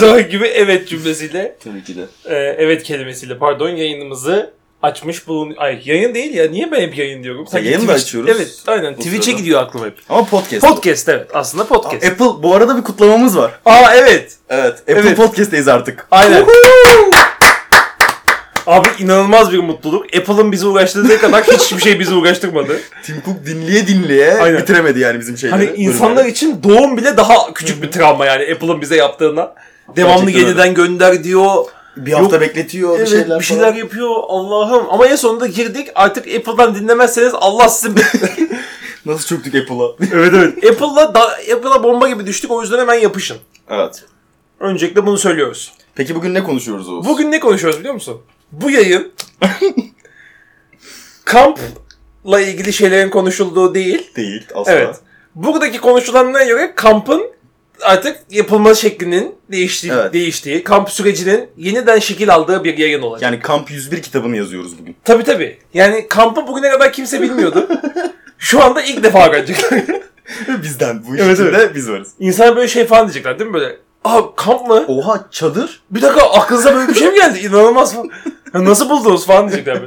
Zaman gibi evet cümlesiyle, Tabii ki de. e, evet kelimesiyle pardon yayınımızı açmış bulun... Ay yayın değil ya. Niye ben hep yayın diyorum? Sanki yayın Twitch- açıyoruz Evet aynen. bu Twitch'e gidiyor aklım hep. Ama podcast. Podcast evet. Aslında podcast. Apple bu arada bir kutlamamız var. Aa evet. Evet. Apple Evet. Podcast'teyiz artık. Aynen. Abi inanılmaz bir mutluluk. Apple'ın bizi uğraştırdığı kadar hiçbir şey bizi uğraştırmadı. Tim Cook dinleye dinleye Aynen. bitiremedi yani bizim şeyleri. Hani insanlar için doğum bile daha küçük bir travma yani Apple'ın bize yaptığına. Devamlı Gerçekten yeniden gönder diyor. bir hafta Yok. bekletiyor Evet bir şeyler bir şeyler falan. yapıyor Allah'ım. Ama en sonunda girdik artık Apple'dan dinlemezseniz Allah sizi... Nasıl çöktük Apple'a? evet evet. Apple'la da, Apple'a bomba gibi düştük o yüzden hemen yapışın. evet. Öncelikle bunu söylüyoruz. Peki bugün ne konuşuyoruz Oğuz? Bugün ne konuşuyoruz biliyor musun? Bu yayın kampla ilgili şeylerin konuşulduğu değil. Değil asla. Evet. Buradaki konuşulanlara göre kampın artık yapılma şeklinin değiştiği, Evet. değiştiği, kamp sürecinin yeniden şekil aldığı bir yayın olacak. Yani Kamp 101 kitabını yazıyoruz bugün. Tabii tabii. Yani kampı bugüne kadar kimse bilmiyordu. Şu anda ilk defa öğrenecekler. Bizden bu iş Evet, içinde biz varız. İnsan böyle şey falan diyecekler değil mi böyle? Aa kamp mı? Oha çadır? Bir dakika aklınıza böyle bir şey mi geldi? İnanılmaz falan. Ya nasıl buldunuz falan diyecekler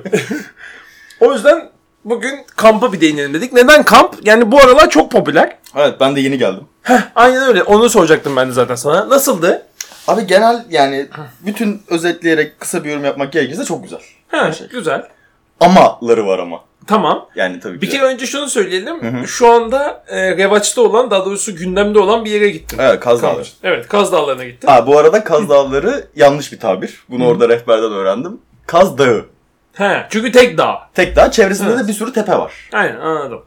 o yüzden bugün kampa bir değinelim dedik. Neden kamp? Yani bu aralar çok popüler. Evet ben de yeni geldim. Aynen öyle. Onu soracaktım ben de zaten sana. Nasıldı? Abi genel yani bütün özetleyerek kısa bir yorum yapmak gerekirse çok güzel. Ha, şey. güzel. Amaları var ama. Tamam. Yani tabii ki. Bir de. kere önce şunu söyleyelim. Hı hı. Şu anda e, revaçta olan, daha doğrusu gündemde olan bir yere gittim. Evet Kaz Dağları. için. Evet, Kaz Dağları'na gittim. Ha bu arada Kaz Dağları yanlış bir tabir. Bunu Hı. orada rehberden öğrendim. Kaz Dağı. He, çünkü tek dağ. Tek dağ çevresinde Evet. de bir sürü tepe var. Aynen anladım.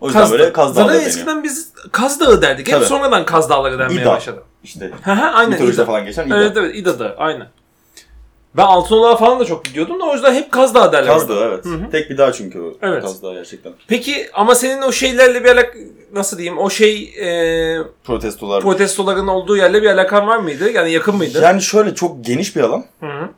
O yüzden böyle Kaz Dağları Zaten deniyor. eskiden biz Kaz Dağı derdik. Hep Tabii. sonradan Kaz Dağları denmeye İda. başladı. İşte He he aynen. mitolojide İda. falan geçen İda. Evet evet İda Dağı aynen. Ben Altınoluk'a falan da çok gidiyordum da o yüzden hep Kaz Dağı derler. Kaz orada. Dağı evet. Hı hı. Tek bir dağ çünkü o Evet. Kaz Dağı gerçekten. Peki ama senin o şeylerle bir alak nasıl diyeyim o şey e, Protestolar. protestoların olduğu yerle bir alakan var mıydı? Yani yakın mıydı? yani şöyle çok geniş bir alan. Hı hı.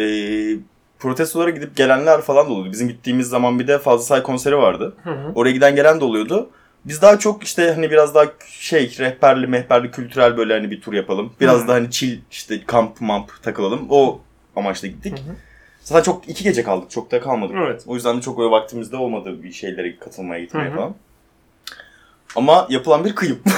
Ee, protestolara gidip gelenler falan da oluyordu. Bizim gittiğimiz zaman bir de Fazıl Say konseri vardı. Hı hı. Oraya giden gelen de oluyordu. Biz daha çok işte hani biraz daha şey rehberli mehberli kültürel böyle hani bir tur yapalım. Biraz Hı. daha hani chill işte kamp mamp takılalım. O amaçla gittik. Hı hı. Zaten çok iki gece kaldık. Çok da kalmadık. Evet. O yüzden de çok öyle vaktimizde olmadı bir şeylere katılmaya gitmeye Hı hı. falan. Ama yapılan bir kıyım.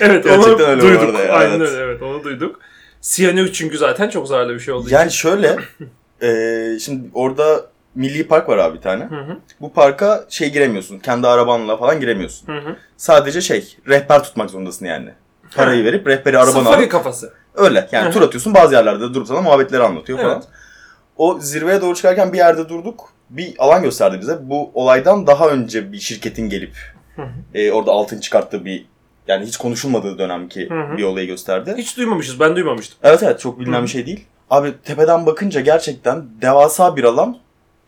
Evet Gerçekten onu öyle duyduk. arada ya, Aynen evet. öyle evet onu duyduk. Siyanür çünkü zaten çok zararlı bir şey olduğu için. yani şöyle eee, şimdi orada milli park var abi bir tane. Hı hı. Bu parka şey giremiyorsun. Kendi arabanla falan giremiyorsun. Hı hı. Sadece şey rehber tutmak zorundasın yani. Parayı verip rehberi arabana Safari alıp kafası. öyle. Yani Hı hı. tur atıyorsun bazı yerlerde durup sana muhabbetleri anlatıyor falan. Evet. O zirveye doğru çıkarken bir yerde durduk. Bir alan gösterdi bize. Bu olaydan daha önce bir şirketin gelip Hı hı. e, orada altın çıkarttığı bir yani hiç konuşulmadığı dönemki Hı hı. bir olayı gösterdi. Hiç duymamışız. Ben duymamıştım. Evet evet çok bilinen Hı. bir şey değil. Abi tepeden bakınca gerçekten devasa bir alan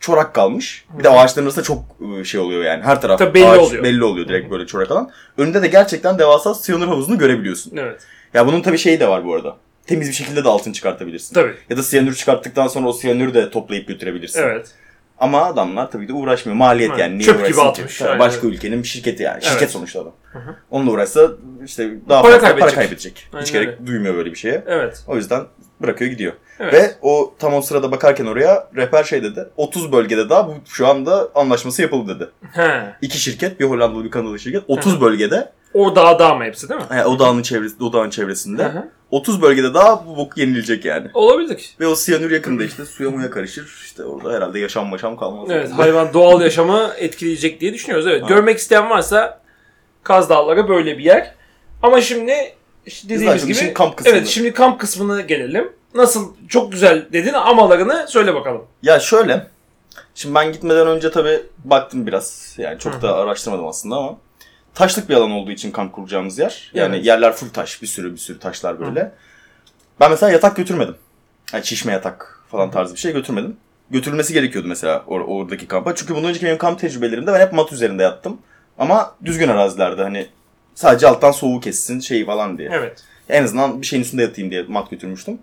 çorak kalmış. Bir de ağaçların arasında çok ıı, şey oluyor yani. Her taraf Tabii belli ağaç oluyor. belli oluyor direkt böyle çorak alan. Önünde de gerçekten devasa siyanür havuzunu görebiliyorsun. Evet. Ya bunun tabii şeyi de var bu arada. Temiz bir şekilde de altın çıkartabilirsin. Tabii. Ya da siyanür çıkarttıktan sonra o siyanürü de toplayıp götürebilirsin. Evet. Ama adamlar tabii de uğraşmıyor. Maliyet yani. Niye Çöp gibi ki? atmış. Aynen Başka ülkenin şirketi yani. Şirket Evet. sonuçta adam. Onunla uğraşsa işte daha Para fazla para kaybedecek. kaybedecek. Aynen Hiç gerek öyle. duymuyor böyle bir şeye. Evet. O yüzden bırakıyor gidiyor. Evet. Ve o tam o sırada bakarken oraya rehber şey dedi. 30 bölgede daha bu şu anda anlaşması yapıldı dedi. He. İki şirket, bir Hollandalı bir Kanadalı şirket 30 Hı hı. bölgede, O dağ dağ mı hepsi değil mi? yani o dağın çevresinde, o dağın çevresinde Hı hı. 30 bölgede daha bu bok yenilecek yani. Olabilir. Ve o siyanür yakında işte suya muya karışır. İşte orada herhalde yaşam maşam kalmaz. Evet, hayvan doğal yaşamı etkileyecek diye düşünüyoruz. Evet, Ha. görmek isteyen varsa Kaz Dağları böyle bir yer. Ama şimdi işte dediğimiz Zaten gibi işin kamp kısmına. Evet, şimdi kamp kısmına gelelim. Nasıl çok güzel dedin amalarını söyle bakalım. Ya şöyle. Şimdi ben gitmeden önce tabii baktım biraz. Yani çok Hı. da araştırmadım aslında ama. Taşlık bir alan olduğu için kamp kuracağımız yer. Yani Evet. yerler full taş. Bir sürü bir sürü taşlar böyle. Ben mesela yatak götürmedim. Yani çişme yatak falan tarzı bir şey götürmedim. Götürülmesi gerekiyordu mesela or- oradaki kampa. Çünkü bundan önceki benim kamp tecrübelerimde ben hep mat üzerinde yattım. Ama düzgün arazilerde hani sadece alttan soğuğu kessin şey falan diye. Evet. En azından bir şeyin üstünde yatayım diye mat götürmüştüm.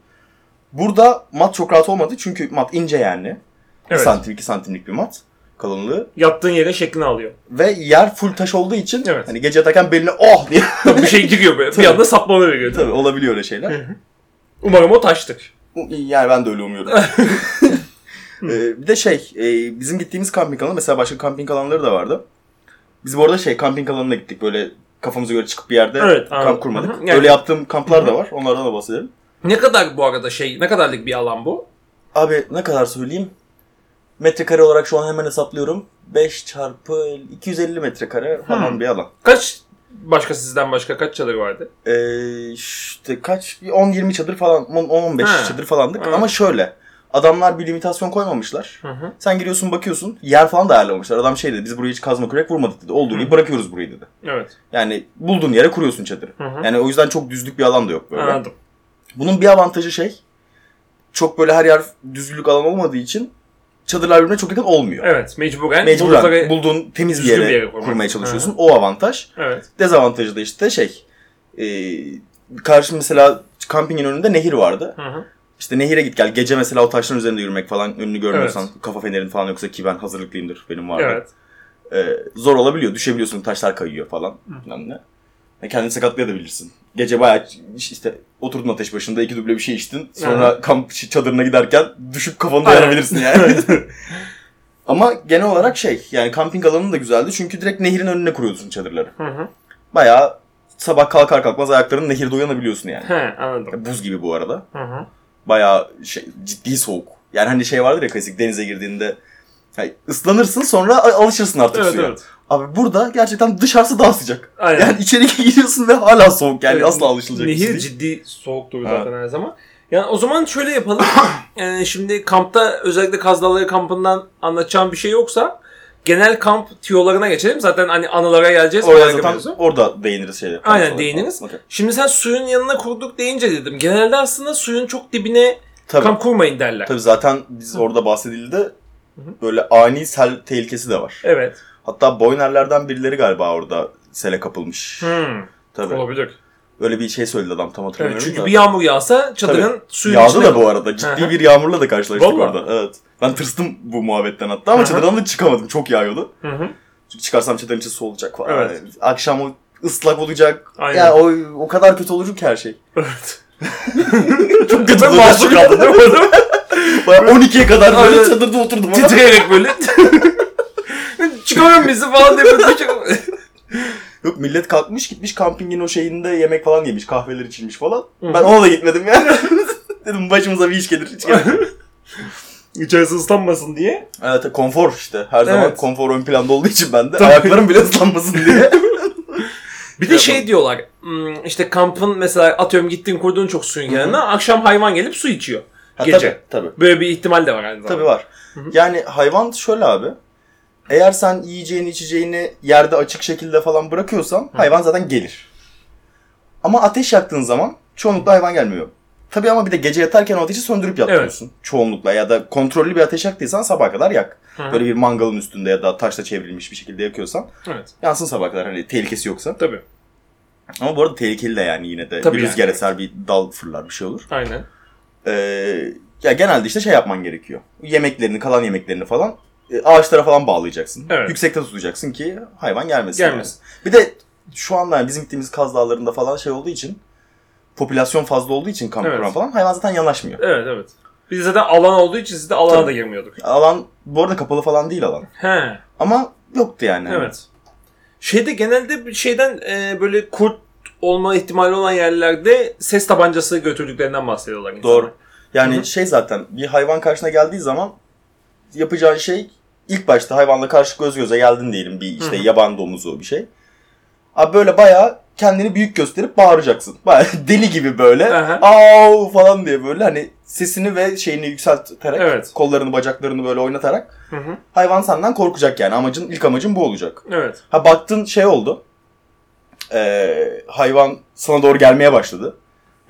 Burada mat çok rahat olmadı çünkü mat ince yani. 1 Evet. santim 2 santimlik bir mat. Kalınlığı. Yattığın yerin şeklini alıyor. Ve yer full taş olduğu için Evet. hani gece yatarken beline oh diye Tabii bir şey giriyor böyle. bir Tabii. anda sapma veriyor. tabii olabiliyor öyle şeyler. Umarım o taştır. Yani ben de öyle umuyorum. Ee, bir de şey, e, bizim gittiğimiz kamping alanı mesela başka kamping alanları da vardı. Biz bu arada şey kamping alanına gittik böyle kafamıza göre çıkıp bir yerde Evet, kamp kurmadık. Hı hı. Yani- Öyle yaptığım kamplar da var. Onlardan da bahsedelim. Ne kadar bu arada şey, ne kadarlık bir alan bu? Abi ne kadar söyleyeyim? Metrekare olarak şu an hemen hesaplıyorum. 5 çarpı 250 metrekare falan Hmm. bir alan. Kaç başka sizden başka kaç çadır vardı? Ee, işte kaç? Bir 10-20 çadır falan, 10-15 Ha. çadır falandık. Evet. Ama şöyle. Adamlar bir limitasyon koymamışlar. Hı hı. Sen giriyorsun bakıyorsun. Yer falan da ayarlamamışlar. Adam şey dedi biz burayı hiç kazma kürek vurmadık dedi. Olduğu gibi bırakıyoruz burayı dedi. Evet. Yani bulduğun yere kuruyorsun çadırı. Hı hı. Yani o yüzden çok düzlük bir alan da yok böyle. Anladım. Bunun bir avantajı şey. Çok böyle her yer düzlük alan olmadığı için çadırlar birbirine çok yakın olmuyor. Evet, mecburen, Mecburen buldukları- bulduğun temiz bir yere, bir yere kurmaya çalışıyorsun. O avantaj. Evet. Dezavantajı da işte şey. E, karşı mesela kampingin önünde nehir vardı. Hı hı. İşte nehire git gel. Gece mesela o taşların üzerinde yürümek falan önünü görmüyorsan kafa fenerin falan yoksa ki ben hazırlıklıyımdır benim vardı. Evet. Ee, zor olabiliyor. Düşebiliyorsun taşlar kayıyor falan. Bilmem ne. Kendini sakatlayabilirsin. Gece bayağı işte oturdun ateş başında iki duble bir şey içtin. Sonra kamp çadırına giderken düşüp kafanı dayanabilirsin yani. Ama genel olarak şey yani kamping alanı da güzeldi. Çünkü direkt nehrin önüne kuruyorsun çadırları. Hı hı. Bayağı sabah kalkar kalkmaz ayakların nehirde uyanabiliyorsun yani. He, anladım. Buz gibi bu arada. Hı hı. Bayağı şey, ciddi soğuk. Yani hani şey vardır ya klasik denize girdiğinde yani ıslanırsın sonra alışırsın artık Evet, suya. evet. Abi burada gerçekten dışarısı daha sıcak. Aynen. Yani içeri giriyorsun ve hala soğuk yani Evet, asla alışılacak şey Nehir değil. ciddi soğuktur Evet. zaten her zaman. Yani o zaman şöyle yapalım. yani şimdi kampta özellikle Kaz Dağları kampından anlatacağım bir şey yoksa genel kamp tiyolarına geçelim. Zaten hani anılara geleceğiz. Oraya zaten ediyorsun. orada değiniriz şeyler. Aynen, değiniriz. Okey. Şimdi sen suyun yanına kurduk deyince dedim. Genelde aslında suyun çok dibine Tabii. kamp kurmayın derler. Tabii zaten biz orada bahsedildi. Böyle ani sel tehlikesi de var. Evet. Hatta Boyner'lerden birileri galiba orada sele kapılmış. Hmm. Tabii. Olabilir. Öyle bir şey söyledi adam tam Evet, hatırlamıyorum çünkü da. bir yağmur yağsa çadırın suyun Yağdı içine da bu arada. Ciddi bir yağmurla da karşılaştık Vallahi. orada. Evet. Ben tırstım bu muhabbetten hatta ama çadırdan da çıkamadım. Çok yağıyordu. Çünkü çıkarsam çadırın içi soğuyacak falan. Evet. Yani akşam o ıslak olacak. Aynen. Ya o, o kadar kötü olur ki her şey. Evet. Çok kötü Ben olur. mahsur kaldım değil mi orada? Bayağı 12'ye kadar böyle çadırda oturdum. Titreyerek böyle. Çıkarın bizi falan diye böyle Yok millet kalkmış gitmiş kampingin o şeyinde yemek falan yemiş. Kahveler içilmiş falan. Ben ona da gitmedim yani. Dedim başımıza bir iş gelir. Hiç gerek yok. İçerisi ıslanmasın diye. Evet konfor işte. Her zaman Evet. konfor ön planda olduğu için ben de. Tabii. Ayaklarım bile ıslanmasın diye. Bir de şey diyorlar. hmm, işte kampın mesela atıyorum gittiğin kurduğun çok suyun yanına akşam hayvan gelip su içiyor. Ha, Gece. Tabii, tabii. Böyle bir ihtimal de var aynı zamanda. Tabii var. hı. Yani hayvan şöyle abi. Eğer sen yiyeceğini içeceğini yerde açık şekilde falan bırakıyorsan hayvan zaten gelir. Ama ateş yaktığın zaman çoğunlukla hayvan gelmiyor. Tabii ama bir de gece yatarken o ateşi söndürüp yatıyorsun. Çoğunlukla ya da kontrollü bir ateş yaktıysan sabaha kadar yak. Hı. Böyle bir mangalın üstünde ya da taşla çevrilmiş bir şekilde yakıyorsan Evet. yansın sabaha kadar hani tehlikesi yoksa. Tabii. Ama bu arada tehlikeli de yani yine de. Tabii bir yani, rüzgar evet. eser bir dal fırlar bir şey olur. Aynen. Ee, ya genelde işte şey yapman gerekiyor. Yemeklerini, kalan yemeklerini falan ağaçlara falan bağlayacaksın. Evet. Yüksekte tutacaksın ki hayvan gelmesin. Gelmesin. yani. Bir de şu anda yani bizim gittiğimiz Kaz Dağları'nda falan şey olduğu için popülasyon fazla olduğu için kamp Evet. falan hayvan zaten yanaşmıyor. Evet evet. Biz zaten alan olduğu için siz de alana Tabii. da girmiyorduk. Alan bu arada kapalı falan değil alan. He. Ama yoktu yani. Evet. Şeyde genelde bir şeyden e, böyle kurt olma ihtimali olan yerlerde ses tabancası götürdüklerinden bahsediyorlar insanlar. Doğru. Yani Hı hı. şey zaten bir hayvan karşına geldiği zaman yapacağın şey ilk başta hayvanla karşı göz göze geldin diyelim bir işte Hı hı. yaban domuzu bir şey. Abi böyle bayağı kendini büyük gösterip bağıracaksın. Bayağı deli gibi böyle. Au falan diye böyle hani sesini ve şeyini yükselterek Evet. kollarını bacaklarını böyle oynatarak Hı hı. hayvan senden korkacak yani. Amacın ilk amacın bu olacak. Evet. Ha baktın şey oldu. Ee, hayvan sana doğru gelmeye başladı.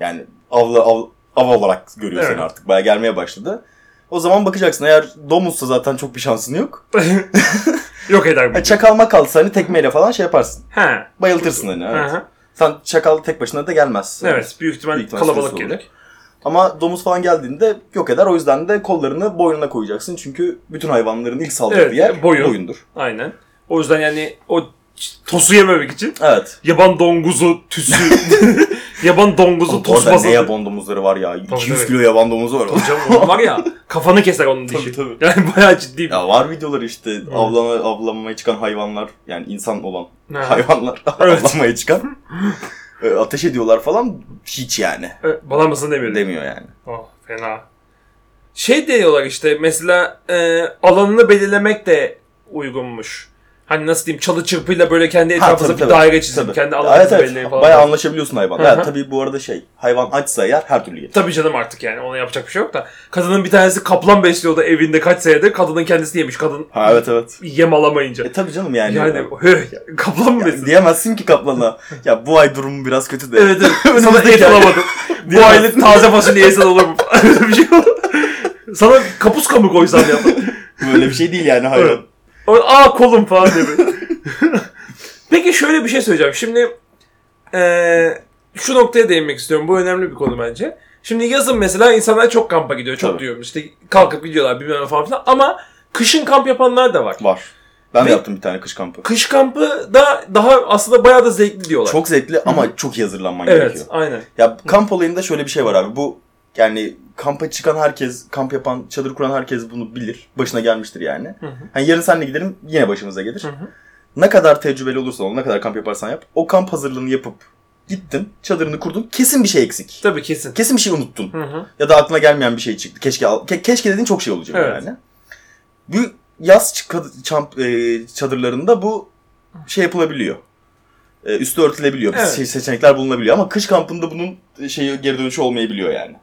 Yani avla, av, av olarak görüyor Evet. seni artık. Bayağı gelmeye başladı. O zaman bakacaksın. Eğer domuzsa zaten çok bir şansın yok. Yok eder bu. Çakal makalsa hani tekmeyle falan şey yaparsın. He. Bayıltırsın hani. Evet. Sen çakal tek başına da gelmez. Evet. Büyük ihtimal Büyük ihtimal kalabalık sürüsü olur. gelir. Ama domuz falan geldiğinde yok eder. O yüzden de kollarını boynuna koyacaksın. Çünkü bütün hayvanların ilk saldırdığı Evet, yer boyun. boyundur. Aynen. O yüzden yani o tosu yememek için Evet. yaban donguzu tüsü, yaban donguzu arada tosması. ne yaban domuzları var ya. 200 tabii. kilo yaban domuzu var. Canım, var ya kafanı keser onun dişi. Tabii, Yani bayağı ciddi bir. ya var videoları işte avlama, avlanmaya çıkan hayvanlar yani insan olan Ha. hayvanlar Evet. avlanmaya çıkan e, ateş ediyorlar falan hiç yani Evet, Bana mısın demiyorum. demiyor yani. Oh, fena. Şey diyorlar işte mesela e, alanını belirlemek de uygunmuş. Hani nasıl diyeyim çalı çırpıyla böyle kendi tabii, bir tabii. daire çizin. Tabii. Kendi Evet alanınızı evet. belirleyin falan. Bayağı anlaşabiliyorsun hayvan. Hı Ya tabii bu arada şey hayvan açsa eğer her türlü yer. Tabii canım artık yani ona yapacak bir şey yok da. Kadının bir tanesi kaplan besliyordu evinde kaç senedir. Kadının kendisi yemiş. Kadın Ha evet evet. yem alamayınca. E tabii canım yani. Yani höh, kaplan mı Ya, besliyor? diyemezsin ki kaplana. ya bu ay durumu biraz kötü de. Evet evet. Sana Önümüzdeki et ay. alamadım. Bu Diyemezsin. aylık taze fasulye yesen olur mu? Öyle bir şey. Sana kapuska mı koysam ya? Böyle bir şey değil yani hayvan. Evet. O, Aa kolum falan diye böyle. Peki şöyle bir şey söyleyeceğim. Şimdi eee, şu noktaya değinmek istiyorum. Bu önemli bir konu bence. Şimdi yazın mesela insanlar çok kampa gidiyor. Çok Tabii. diyorum işte kalkıp gidiyorlar bilmem ne falan filan. Ama kışın kamp yapanlar da var. Var. Ben de yaptım bir tane kış kampı. Kış kampı da daha aslında bayağı da zevkli diyorlar. Çok zevkli ama çok iyi hazırlanman Evet gerekiyor. aynen. Ya kamp olayında şöyle bir şey var abi. Bu yani kampa çıkan herkes, kamp yapan, çadır kuran herkes bunu bilir. Başına gelmiştir yani. Hı hı. Hani yarın senle gidelim yine başımıza gelir. Hı hı. Ne kadar tecrübeli olursan ol, ne kadar kamp yaparsan yap. O kamp hazırlığını yapıp gittin, çadırını kurdun. Kesin bir şey eksik. Tabii kesin. Kesin bir şey unuttun. Hı hı. Ya da aklına gelmeyen bir şey çıktı. Keşke al- ke- keşke dediğin çok şey olacak Evet. yani. Bu yaz çamp, e, çadırlarında bu şey yapılabiliyor. E, üstü örtülebiliyor. Evet. Se- seçenekler bulunabiliyor ama kış kampında bunun şeyi geri dönüşü olmayabiliyor yani.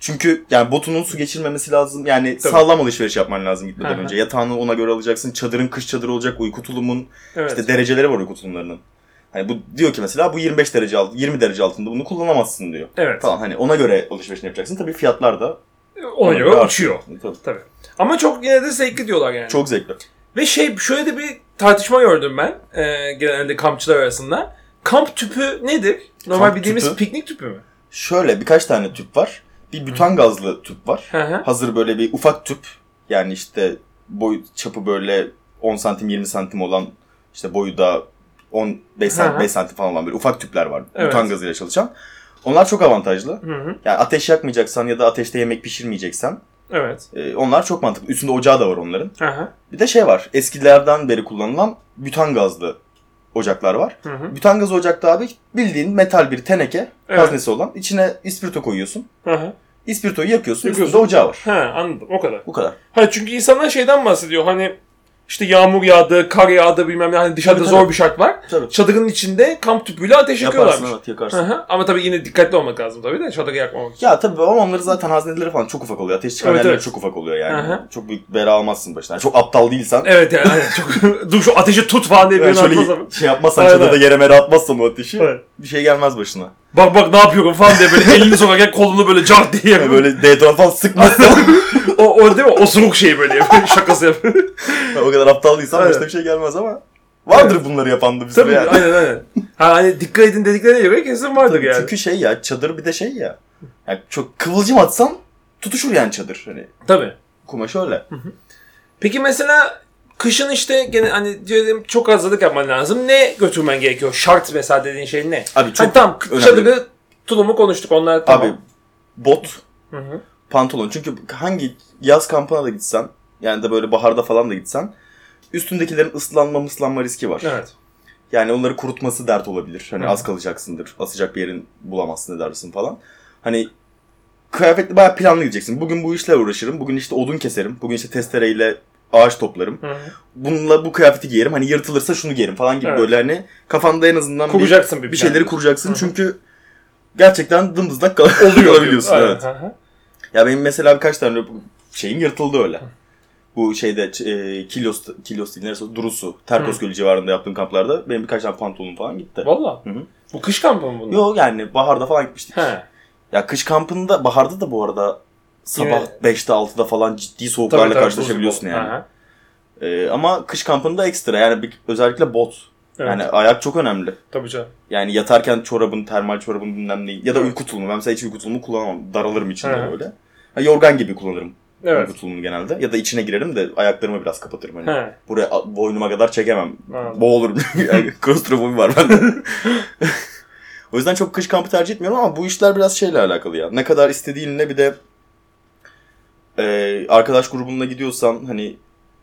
Çünkü yani botunun su geçirmemesi lazım. Yani Tabii. sağlam alışveriş yapman lazım gitmeden hı. önce. Yatağını ona göre alacaksın. Çadırın kış çadırı olacak. Uyku tulumun Evet. işte dereceleri var uyku tulumlarının. Hani bu diyor ki mesela bu 25 derece alt 20 derece altında bunu kullanamazsın diyor. evet. Falan hani ona göre alışverişini yapacaksın. Tabii fiyatlar da Ona göre uçuyor. Tabii. Tabii. Ama çok yine de zevkli diyorlar yani. Çok zevkli. Ve şey şöyle de bir tartışma gördüm ben e, genelde kampçılar arasında. Kamp tüpü nedir? Normal Kamp bildiğimiz tüpü- piknik tüpü mü? Şöyle birkaç tane tüp var. Bir bütan gazlı tüp var. Hı hı. Hazır böyle bir ufak tüp. Yani işte boy çapı böyle 10 santim 20 santim olan işte boyu da 15 santim, Hı hı. 5 santim falan olan böyle ufak tüpler var. Evet. Butan gazıyla çalışan. Onlar çok avantajlı. Hı hı. Yani ateş yakmayacaksan ya da ateşte yemek pişirmeyeceksen Evet. e, onlar çok mantıklı. Üstünde ocağı da var onların. Hı hı. Bir de şey var. Eskilerden beri kullanılan bütan gazlı ocaklar var. Hı hı. Bütan gazı ocakta abi bildiğin metal bir teneke Evet. haznesi olan. İçine ispirto koyuyorsun. Hı hı. İspirtoyu yakıyorsun. Yakıyorsun. Üstünde ocağı var. Ha anladım o kadar. Bu kadar. Ha çünkü insanlar şeyden bahsediyor hani işte yağmur yağdı, kar yağdı bilmem ne hani dışarıda Tabii, zor tabii. bir şart var. Tabii. Çadırın içinde kamp tüpüyle ateş Yaparsın yakıyorlarmış. evet Hı yakarsın. hı. Ama tabii yine dikkatli olmak lazım tabii de çadırı yakmamak için. Ya tabii ama onları zaten hazneleri falan çok ufak oluyor. Ateş çıkan Evet, yerleri evet. çok ufak oluyor yani. Hı hı. Çok büyük bela almazsın başına. Çok aptal değilsen. Evet yani çok dur şu ateşi tut falan diye Yani birini atmaz ama. şey yapmazsan Aynen. çadırda yere mere atmazsan o ateşi Evet. bir şey gelmez başına. Bak bak ne yapıyorum falan diye böyle elini sokarken kolunu böyle cart diye yapıyor. böyle deodorant falan sıkmazsan o, o değil mi? Osuruk şey böyle yapıyor. Şakası yapıyor. o kadar aptal değilsen Aynen. bir şey gelmez ama vardır bunları yapan da bizde Tabii yani. aynen aynen. Ha hani dikkat edin dediklerine göre kesin vardır Tabii, yani. Çünkü şey ya çadır bir de şey ya. Yani çok kıvılcım atsan tutuşur yani çadır. Hani Tabii. kumaş öyle. Peki mesela kışın işte gene hani diyelim çok hazırlık yapman lazım. Ne götürmen gerekiyor? Şart mesela dediğin şey ne? Abi çok Hani önemli. çadırı tulumu konuştuk onlar tamam. Abi bot, Hı hı. pantolon. Çünkü hangi yaz kampına da gitsen yani da böyle baharda falan da gitsen üstündekilerin ıslanma mıslanma riski var. Evet. Yani onları kurutması dert olabilir. Hani Hı. az kalacaksındır. Asacak bir yerin bulamazsın edersin falan. Hani kıyafetli bayağı planlı gideceksin. Bugün bu işle uğraşırım. Bugün işte odun keserim. Bugün işte testereyle ağaç toplarım. Hı hı. Bununla bu kıyafeti giyerim. Hani yırtılırsa şunu giyerim falan gibi Evet. böyle hani kafanda en azından bir, Kuracaksın bir bir şeyleri kuracaksın. Hı hı. çünkü gerçekten dımdızlak kal- Oluyor kalabiliyorsun. Evet. Hı hı. Ya benim mesela birkaç tane şeyim yırtıldı öyle. Bu şeyde e, Kilyos, Kilyos değil neresi? Durusu, Terkos Hı. Gölü civarında yaptığım kamplarda benim birkaç tane pantolonum falan gitti. Valla. Hı hı. Bu kış kampı mı bunlar? Yok yani baharda falan gitmiştik. He. Ya kış kampında, baharda da bu arada sabah Yine- 5'te 6'da falan ciddi soğuklarla Tabii, tabii, karşılaşabiliyorsun yani. Ee, ama kış kampında ekstra yani bir- özellikle bot. Evet. Yani ayak çok önemli. Tabii canım. Yani yatarken çorabın, termal çorabın bilmem neyi. Ya da Evet. uyku tulumu. Ben mesela hiç uyku tulumu kullanamam. Daralırım içinde hı. böyle. Ha, yorgan gibi kullanırım Evet. uyku tulumunu genelde. Ya da içine girerim de ayaklarımı biraz kapatırım. Hani. He. Buraya boynuma kadar çekemem. Anladım. Boğulurum. yani klostrofobi var bende. o yüzden çok kış kampı tercih etmiyorum ama bu işler biraz şeyle alakalı ya. Ne kadar istediğinle bir de e, arkadaş grubunla gidiyorsan hani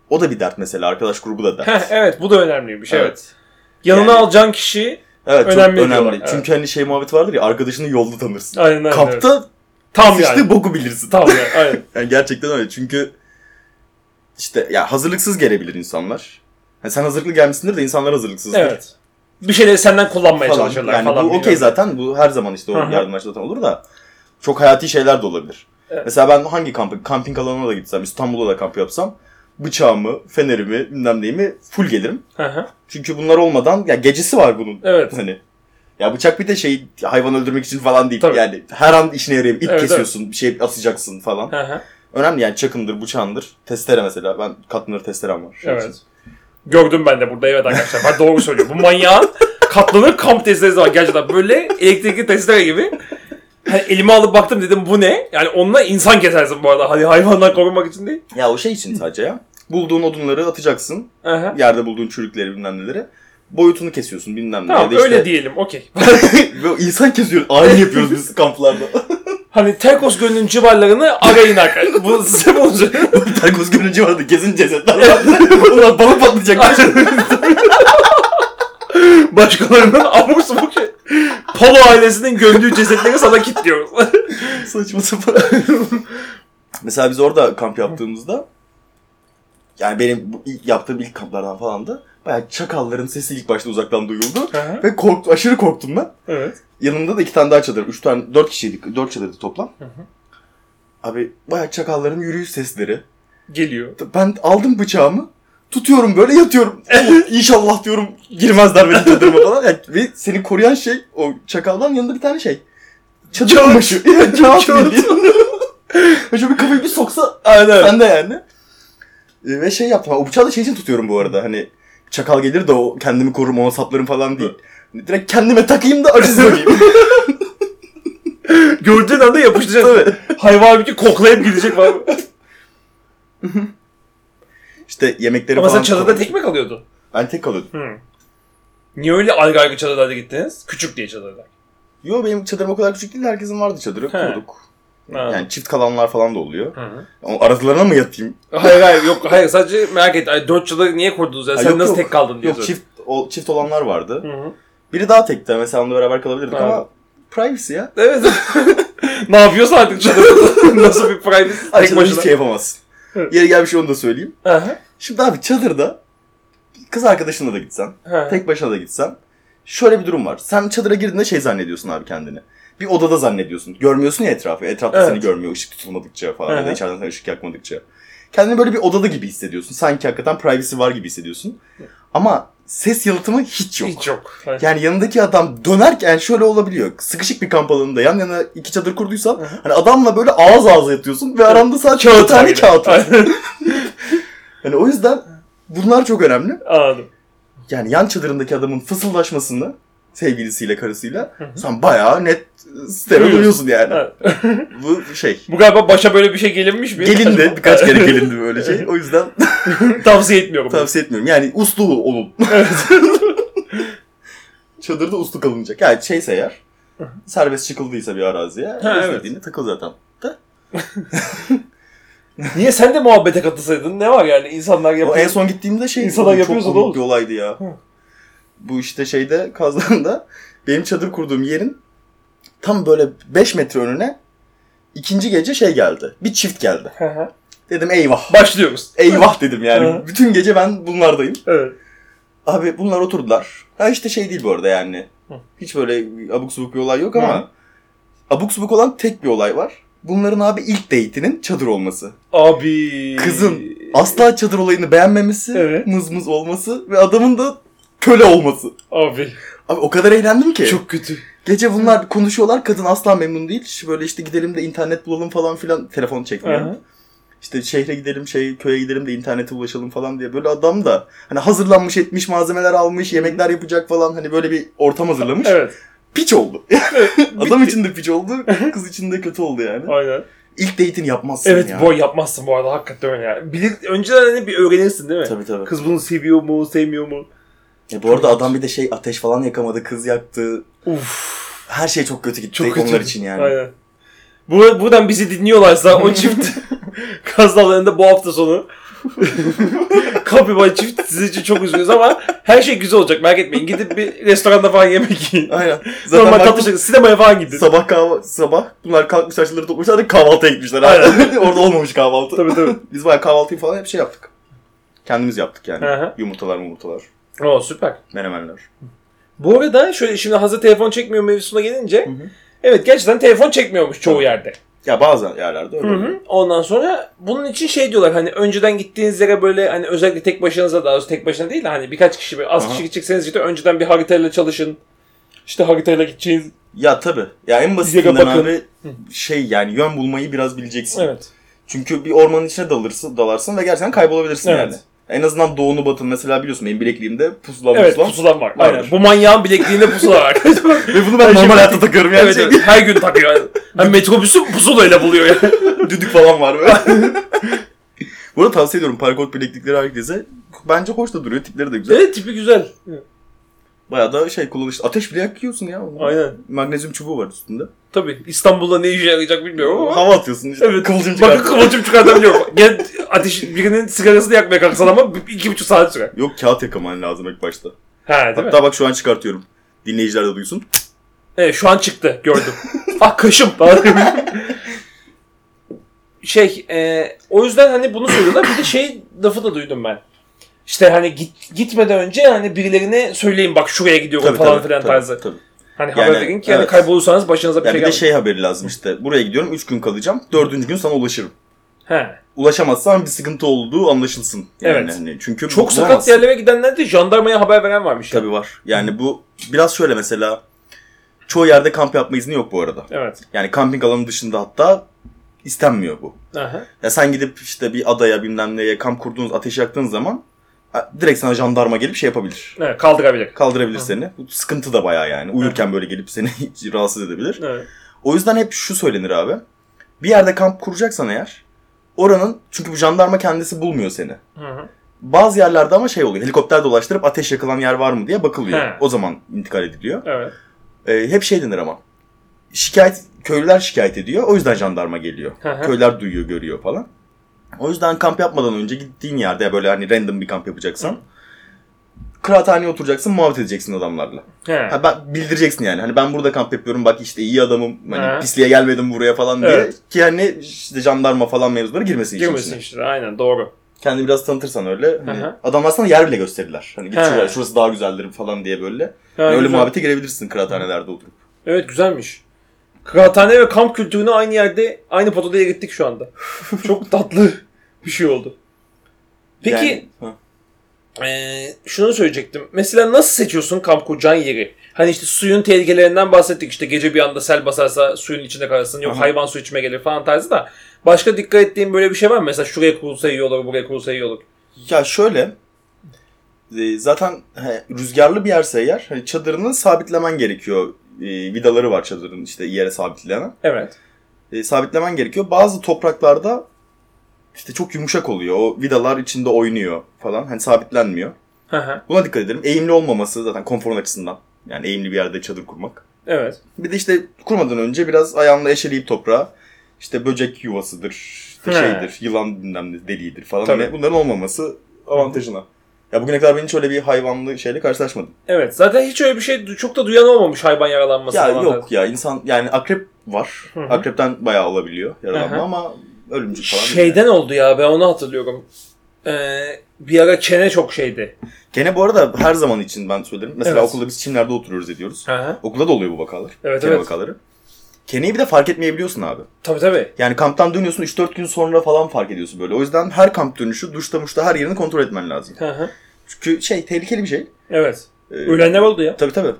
o da bir dert mesela. Arkadaş grubu da dert. Heh, evet bu da önemliymiş evet. Evet. Yanına Yani- alacağın kişi Evet çok Önemli önemli. diyorlar, evet. Çünkü hani şey muhabbeti vardır ya arkadaşını yolda tanırsın. aynen aynen. evet. Kampta tam işte yani. boku bilirsin. Tam yani. Aynen. Yani gerçekten öyle. Çünkü işte ya hazırlıksız gelebilir insanlar. Yani sen hazırlıklı gelmişsindir de insanlar hazırlıksızdır. Evet. Bir şeyleri senden kullanmaya Falan. çalışırlar Yani falan. bu okey zaten. Bu her zaman işte o hı. yardımlaşmadan olur da çok hayati şeyler de olabilir. Evet. Mesela ben hangi kampı, kamping alanına da gitsem, İstanbul'da da kamp yapsam bıçağımı, fenerimi, bilmem neyimi full gelirim. Hı hı. Çünkü bunlar olmadan ya gecesi var bunun. Evet. Hani ya bıçak bir de şey hayvan öldürmek için falan değil. Tabii. Yani her an işine yarayabilir. İp Evet, kesiyorsun, bir şey asacaksın falan. Hı hı. Önemli yani çakındır, bıçağındır. Testere mesela. Ben katlanır testerem var. Evet. Gördüm ben de burada evet arkadaşlar. Ben doğru söylüyorum. Bu manyağın katlanır kamp testeresi var gerçekten. Böyle elektrikli testere gibi. Hani elime alıp baktım dedim bu ne? Yani onunla insan kesersin bu arada. Hani hayvandan korunmak için değil. Ya o şey için sadece ya. Bulduğun odunları atacaksın. Hı. Yerde bulduğun çürükleri bilmem neleri. Boyutunu kesiyorsun bilmem ne. Tamam Ya da öyle işte- diyelim okey. Böyle insan kesiyor. Aynı yapıyoruz biz kamplarda. hani Terkos Gölü'nün civarlarını arayın arkadaşlar. Bu size bunu söylüyorum. Terkos görünce vardı. Kesin cesetler vardı. Ulan bana patlayacak. Başkalarının abuk sabuk şey. Polo ailesinin gömdüğü cesetleri sana kilitliyoruz. Saçma sapan. Mesela biz orada kamp yaptığımızda yani benim bu ilk yaptığım ilk kamplardan falan da bayağı çakalların sesi ilk başta uzaktan duyuldu. Ve korktu, aşırı korktum ben. evet. Yanımda da iki tane daha çadır. Üç tane, dört kişiydik. Dört çadırdı toplam. Hı hı. Abi bayağı çakalların yürüyüş sesleri. Geliyor. Ben aldım bıçağımı. Tutuyorum böyle yatıyorum. İnşallah diyorum girmezler benim çadırıma falan. Yani, ve seni koruyan şey o çakaldan yanında bir tane şey. Çadır Kağıt. kumaşı. Evet, kağıt bildiğin. Şöyle bir kafayı bir soksa Aynen. sen de yani. E, Ve şey yaptım. O bıçağı da şey için tutuyorum bu arada. Hani çakal gelir de o kendimi korurum ona saplarım falan değil. Direkt kendime takayım da acısını olayım. Gördüğün anda yapıştıracaksın. Tabii. Hayvan bir koklayıp gidecek falan. İşte yemekleri Ama falan. sen çadırda tek mi kalıyordun? Ben tek kalıyordum. Hı. Niye öyle ayrı ayrı çadırlarda gittiniz? Küçük diye çadırlar. Yo benim çadırım o kadar küçük değil. Herkesin vardı çadırı. He. Kurduk. Ha. Yani çift kalanlar falan da oluyor. Hı hı. Aralarına mı yatayım? Hayır hayır yok hayır sadece merak et. Ay, dört çadır niye kurdunuz ya? Sen yok, nasıl yok. tek kaldın diye Yok çift o, çift olanlar vardı. Hı hı. Biri daha tekti. Mesela onunla beraber kalabilirdik Ha. ama privacy ya. Evet. ne yapıyorsun artık çadırda? nasıl bir privacy? Tek Açılır başına. şey yapamazsın. Evet. Yeri gelmiş onu da söyleyeyim. Aha. Şimdi abi çadırda kız arkadaşınla da gitsen, Ha. tek başına da gitsen şöyle bir durum var. Sen çadıra girdiğinde şey zannediyorsun abi kendini. Bir odada zannediyorsun. Görmüyorsun ya etrafı. Etrafta Evet. seni görmüyor ışık tutulmadıkça falan ya da içeriden ışık yakmadıkça. Kendini böyle bir odada gibi hissediyorsun. Sanki hakikaten privacy var gibi hissediyorsun. Ama ses yalıtımı hiç yok. Hiç yok. Hayır. Yani yanındaki adam dönerken şöyle olabiliyor. Sıkışık bir kamp alanında yan yana iki çadır kurduysan hani adamla böyle ağız ağza yatıyorsun ve aranda sadece bir tane kağıt var. Yani o yüzden bunlar çok önemli. Anladım. Yani yan çadırındaki adamın fısıldaşmasını sevgilisiyle karısıyla sen bayağı net stereo Duyuyorsun. yani. Evet. Bu şey. Bu galiba başa böyle bir şey gelinmiş mi? Gelindi birkaç kere gelindi böyle şey. O yüzden Tavsiye etmiyorum. tavsiye etmiyorum. Yani uslu olun. Çadırda uslu kalınacak. Yani şeyse eğer serbest çıkıldıysa bir araziye. Ha, evet. takıl zaten. Da. Niye sen de muhabbete katılsaydın? Ne var yani? İnsanlar O yapıyor. en son gittiğimde şey İnsanlar çok yapıyorsa da komik bir olaydı ya. Hı. Bu işte şeyde Kazan'da benim çadır kurduğum yerin tam böyle 5 metre önüne ikinci gece şey geldi. Bir çift geldi. Dedim eyvah. Başlıyoruz. Eyvah dedim yani. Bütün gece ben bunlardayım. Evet. Abi bunlar oturdular. Ha işte şey değil bu arada yani. Hiç böyle abuk subuk bir olay yok ama Hı. abuk subuk olan tek bir olay var. Bunların abi ilk date'inin çadır olması. Abi. Kızın Asla çadır olayını beğenmemesi, Evet. mız mız olması ve adamın da köle olması. Abi. Abi o kadar eğlendim ki. Çok kötü. Gece bunlar konuşuyorlar. Kadın asla memnun değil. Şu Böyle işte gidelim de internet bulalım falan filan. Telefon çekmiyor. Hı. İşte şehre gidelim, şey köye gidelim de internete ulaşalım falan diye. Böyle adam da hani hazırlanmış etmiş, malzemeler almış, yemekler yapacak falan. Hani böyle bir ortam hazırlamış. Evet. Piç oldu. adam için de piç oldu, kız için de kötü oldu yani. Aynen. İlk date'ini yapmazsın Evet ya. boy yapmazsın bu arada hakikaten öyle yani. Bilir, önceden hani bir öğrenirsin değil mi? Tabii tabii. Kız bunu seviyor mu, sevmiyor mu? E, bu arada adam bir de şey ateş falan yakamadı, kız yaktı. Uf. Her şey çok kötü gitti Çok kötü. onlar için yani. Aynen. Bu, buradan bizi dinliyorlarsa o çift Kaz Dağları'nda bu hafta sonu Kapibay çift sizin için çok üzgünüz ama her şey güzel olacak merak etmeyin. Gidip bir restoranda falan yemek yiyin. Aynen. Normal baktım, tatlı şekilde sinemaya falan gidin. Sabah kahvaltı, sabah bunlar kalkmış saçları topmuşlar da kahvaltıya gitmişler. Aynen. Orada olmamış kahvaltı. Tabii tabii. Biz bayağı kahvaltıyı falan hep şey yaptık. Kendimiz yaptık yani. Hı. Yumurtalar yumurtalar, Oo süper. menemenler. Bu arada şöyle şimdi hazır telefon çekmiyor mevzusuna gelince Hı hı. evet gerçekten telefon çekmiyormuş çoğu yerde. Ya bazı yerlerde öyle. Hı hı. Ondan sonra bunun için şey diyorlar hani önceden gittiğiniz yere böyle hani özellikle tek başınıza daha doğrusu tek başına değil de hani birkaç kişi az Aha. kişi gidecekseniz işte önceden bir haritayla çalışın. İşte haritayla gideceğiniz. Ya tabii. Ya en basitinden abi şey yani yön bulmayı biraz bileceksin. Evet. Çünkü bir ormanın içine dalırsın, dalarsın ve gerçekten kaybolabilirsin Evet. yani. En azından doğunu batın mesela biliyorsun benim bilekliğimde pusula Evet pusula. pusulam var. vardır. Aynen. Bu manyağın bilekliğinde pusula var. Ve bunu ben normal hayatta takıyorum yani. evet, Şey, evet. Her gün takıyor. Hani metrobüsü pusulayla buluyor yani. düdük falan var böyle. Bu arada tavsiye ediyorum parkot bileklikleri herkese. Bence hoş da duruyor. Tipleri de güzel. evet tipi güzel. Bayağı da şey kullanışlı. Ateş bile yakıyorsun ya. Aynen. Magnezyum çubuğu var üstünde. Tabii İstanbul'da ne işe yarayacak bilmiyorum ama. Hava atıyorsun işte. Evet. Kıvılcım Bakın çıkartıyor. kıvılcım çıkartabiliyorum. Gel ateş birinin sigarasını yakmaya kalksan ama iki buçuk saat sürer. Yok kağıt yakaman lazım ilk başta. Ha değil mi? Hatta bak şu an çıkartıyorum. Dinleyiciler de duysun. Evet şu an çıktı gördüm. ah kaşım şey e, o yüzden hani bunu söylüyorlar. Bir de şey lafı da duydum ben. İşte hani git, gitmeden önce hani birilerine söyleyin bak şuraya gidiyorum falan filan tabii, tarzı. tabii. Hani Yani, haber verin ki hani evet. kaybolursanız başınıza bir Ya şey bir de şey haberi lazım işte. Buraya gidiyorum 3 gün kalacağım. 4. gün sana ulaşırım. He. Ulaşamazsan bir sıkıntı olduğu anlaşılsın. Yani Evet. hani çünkü Çok sakat bulamazsın. yerlere gidenler de jandarmaya haber veren varmış. ya. Tabii var. Yani bu biraz şöyle mesela çoğu yerde kamp yapma izni yok bu arada. Evet. Yani kamping alanı dışında hatta istenmiyor bu. Aha. Ya sen gidip işte bir adaya bilmem neye kamp kurduğunuz ateş yaktığın zaman direkt sana jandarma gelip şey yapabilir. Evet, kaldırabilir. Kaldırabilir Hı. seni. Bu sıkıntı da bayağı yani. Uyurken böyle gelip seni rahatsız edebilir. Evet. O yüzden hep şu söylenir abi. Bir yerde kamp kuracaksan eğer oranın çünkü bu jandarma kendisi bulmuyor seni. Hı hı. Bazı yerlerde ama şey oluyor. Helikopter dolaştırıp ateş yakılan yer var mı diye bakılıyor. He. O zaman intikal ediliyor. Evet. Ee, hep şey denir ama. Şikayet, köylüler şikayet ediyor. O yüzden jandarma geliyor. Hı hı. Köyler duyuyor, görüyor falan. O yüzden kamp yapmadan önce gittiğin yerde böyle hani random bir kamp yapacaksan. Hı. Kıraathaneye oturacaksın, muhabbet edeceksin adamlarla. He. Ha, ben bildireceksin yani. Hani ben burada kamp yapıyorum. Bak işte iyi adamım. Hani Ha. pisliğe gelmedim buraya falan diye. Evet. Ki hani işte jandarma falan mevzuları girmesin işin Girmesin içine. işte. Aynen doğru. Kendini biraz tanıtırsan öyle. Hani adamlar sana yer bile gösterirler. Hani git He. şuraya, şurası daha güzeldir falan diye böyle. Ha, öyle güzel. muhabbete girebilirsin kıraathanelerde oturup. Evet güzelmiş. Kıraathane ve kamp kültürünü aynı yerde, aynı potada erittik şu anda. Çok tatlı bir şey oldu. Peki Yani- eee, şunu söyleyecektim. Mesela nasıl seçiyorsun kamp kuracağın yeri? Hani işte suyun tehlikelerinden bahsettik. İşte gece bir anda sel basarsa suyun içinde kalırsın. Yok Aha. hayvan su içme gelir falan tarzı da. Başka dikkat ettiğin böyle bir şey var mı? Mesela şuraya kurulsa iyi olur, buraya kurulsa iyi olur. Ya şöyle. e, Zaten he, rüzgarlı bir yerse eğer hani çadırını sabitlemen gerekiyor. E, vidaları var çadırın işte yere sabitlenen. Evet. E, sabitlemen gerekiyor. Bazı topraklarda işte çok yumuşak oluyor. O vidalar içinde oynuyor falan. Hani sabitlenmiyor. Hı hı. Buna dikkat edelim. Eğimli olmaması zaten konforun açısından. Yani eğimli bir yerde çadır kurmak. Evet. Bir de işte kurmadan önce biraz ayağınla eşeleyip toprağa işte böcek yuvasıdır, işte He. şeydir, yılan bilmem ne deliğidir falan. Tabii. Hani bunların olmaması avantajına. Ya bugüne kadar ben hiç öyle bir hayvanlı şeyle karşılaşmadım. Evet. Zaten hiç öyle bir şey çok da duyan olmamış hayvan yaralanması Ya falan. yok ya insan yani akrep var. Hı hı. Akrepten bayağı olabiliyor yaralanma Hı hı. ama ölümcül falan. Şeyden oldu ya ben onu hatırlıyorum. Ee, bir ara çene çok şeydi. Gene bu arada her zaman için ben söylerim. Mesela Evet. okulda biz çimlerde oturuyoruz ediyoruz. Hı hı. Okulda da oluyor bu vakalar. Evet, Kene evet. vakaları. Keneyi bir de fark etmeyebiliyorsun abi. Tabii tabii. Yani kamptan dönüyorsun 3-4 gün sonra falan fark ediyorsun böyle. O yüzden her kamp dönüşü duşta muşta her yerini kontrol etmen lazım. Hı hı. Çünkü şey tehlikeli bir şey. Evet. Ee, Ölenler oldu ya. Tabii tabii.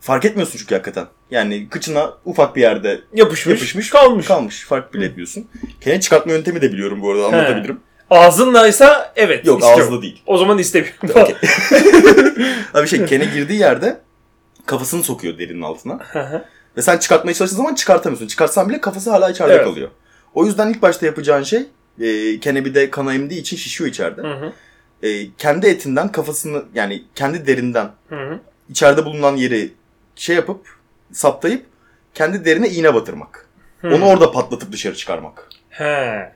Fark etmiyorsun çünkü hakikaten. Yani kıçına ufak bir yerde Yapışmış. yapışmış, Kalmış. kalmış. Fark bile etmiyorsun. Kene çıkartma yöntemi de biliyorum bu arada anlatabilirim. Ağzınlaysa evet. Yok istiyorum. ağızla değil. O zaman istemiyorum. Okey. Abi şey kene girdiği yerde kafasını sokuyor derinin altına. Ve sen çıkartmaya çalıştığın zaman çıkartamıyorsun. Çıkartsan bile kafası hala içeride Evet. kalıyor. O yüzden ilk başta yapacağın şey e, kene bir de kana emdiği için şişiyor içeride. Hı hı. E, kendi etinden kafasını yani kendi derinden Hı hı. içeride bulunan yeri şey yapıp saptayıp kendi derine iğne batırmak. Hı. Onu orada patlatıp dışarı çıkarmak. He. E,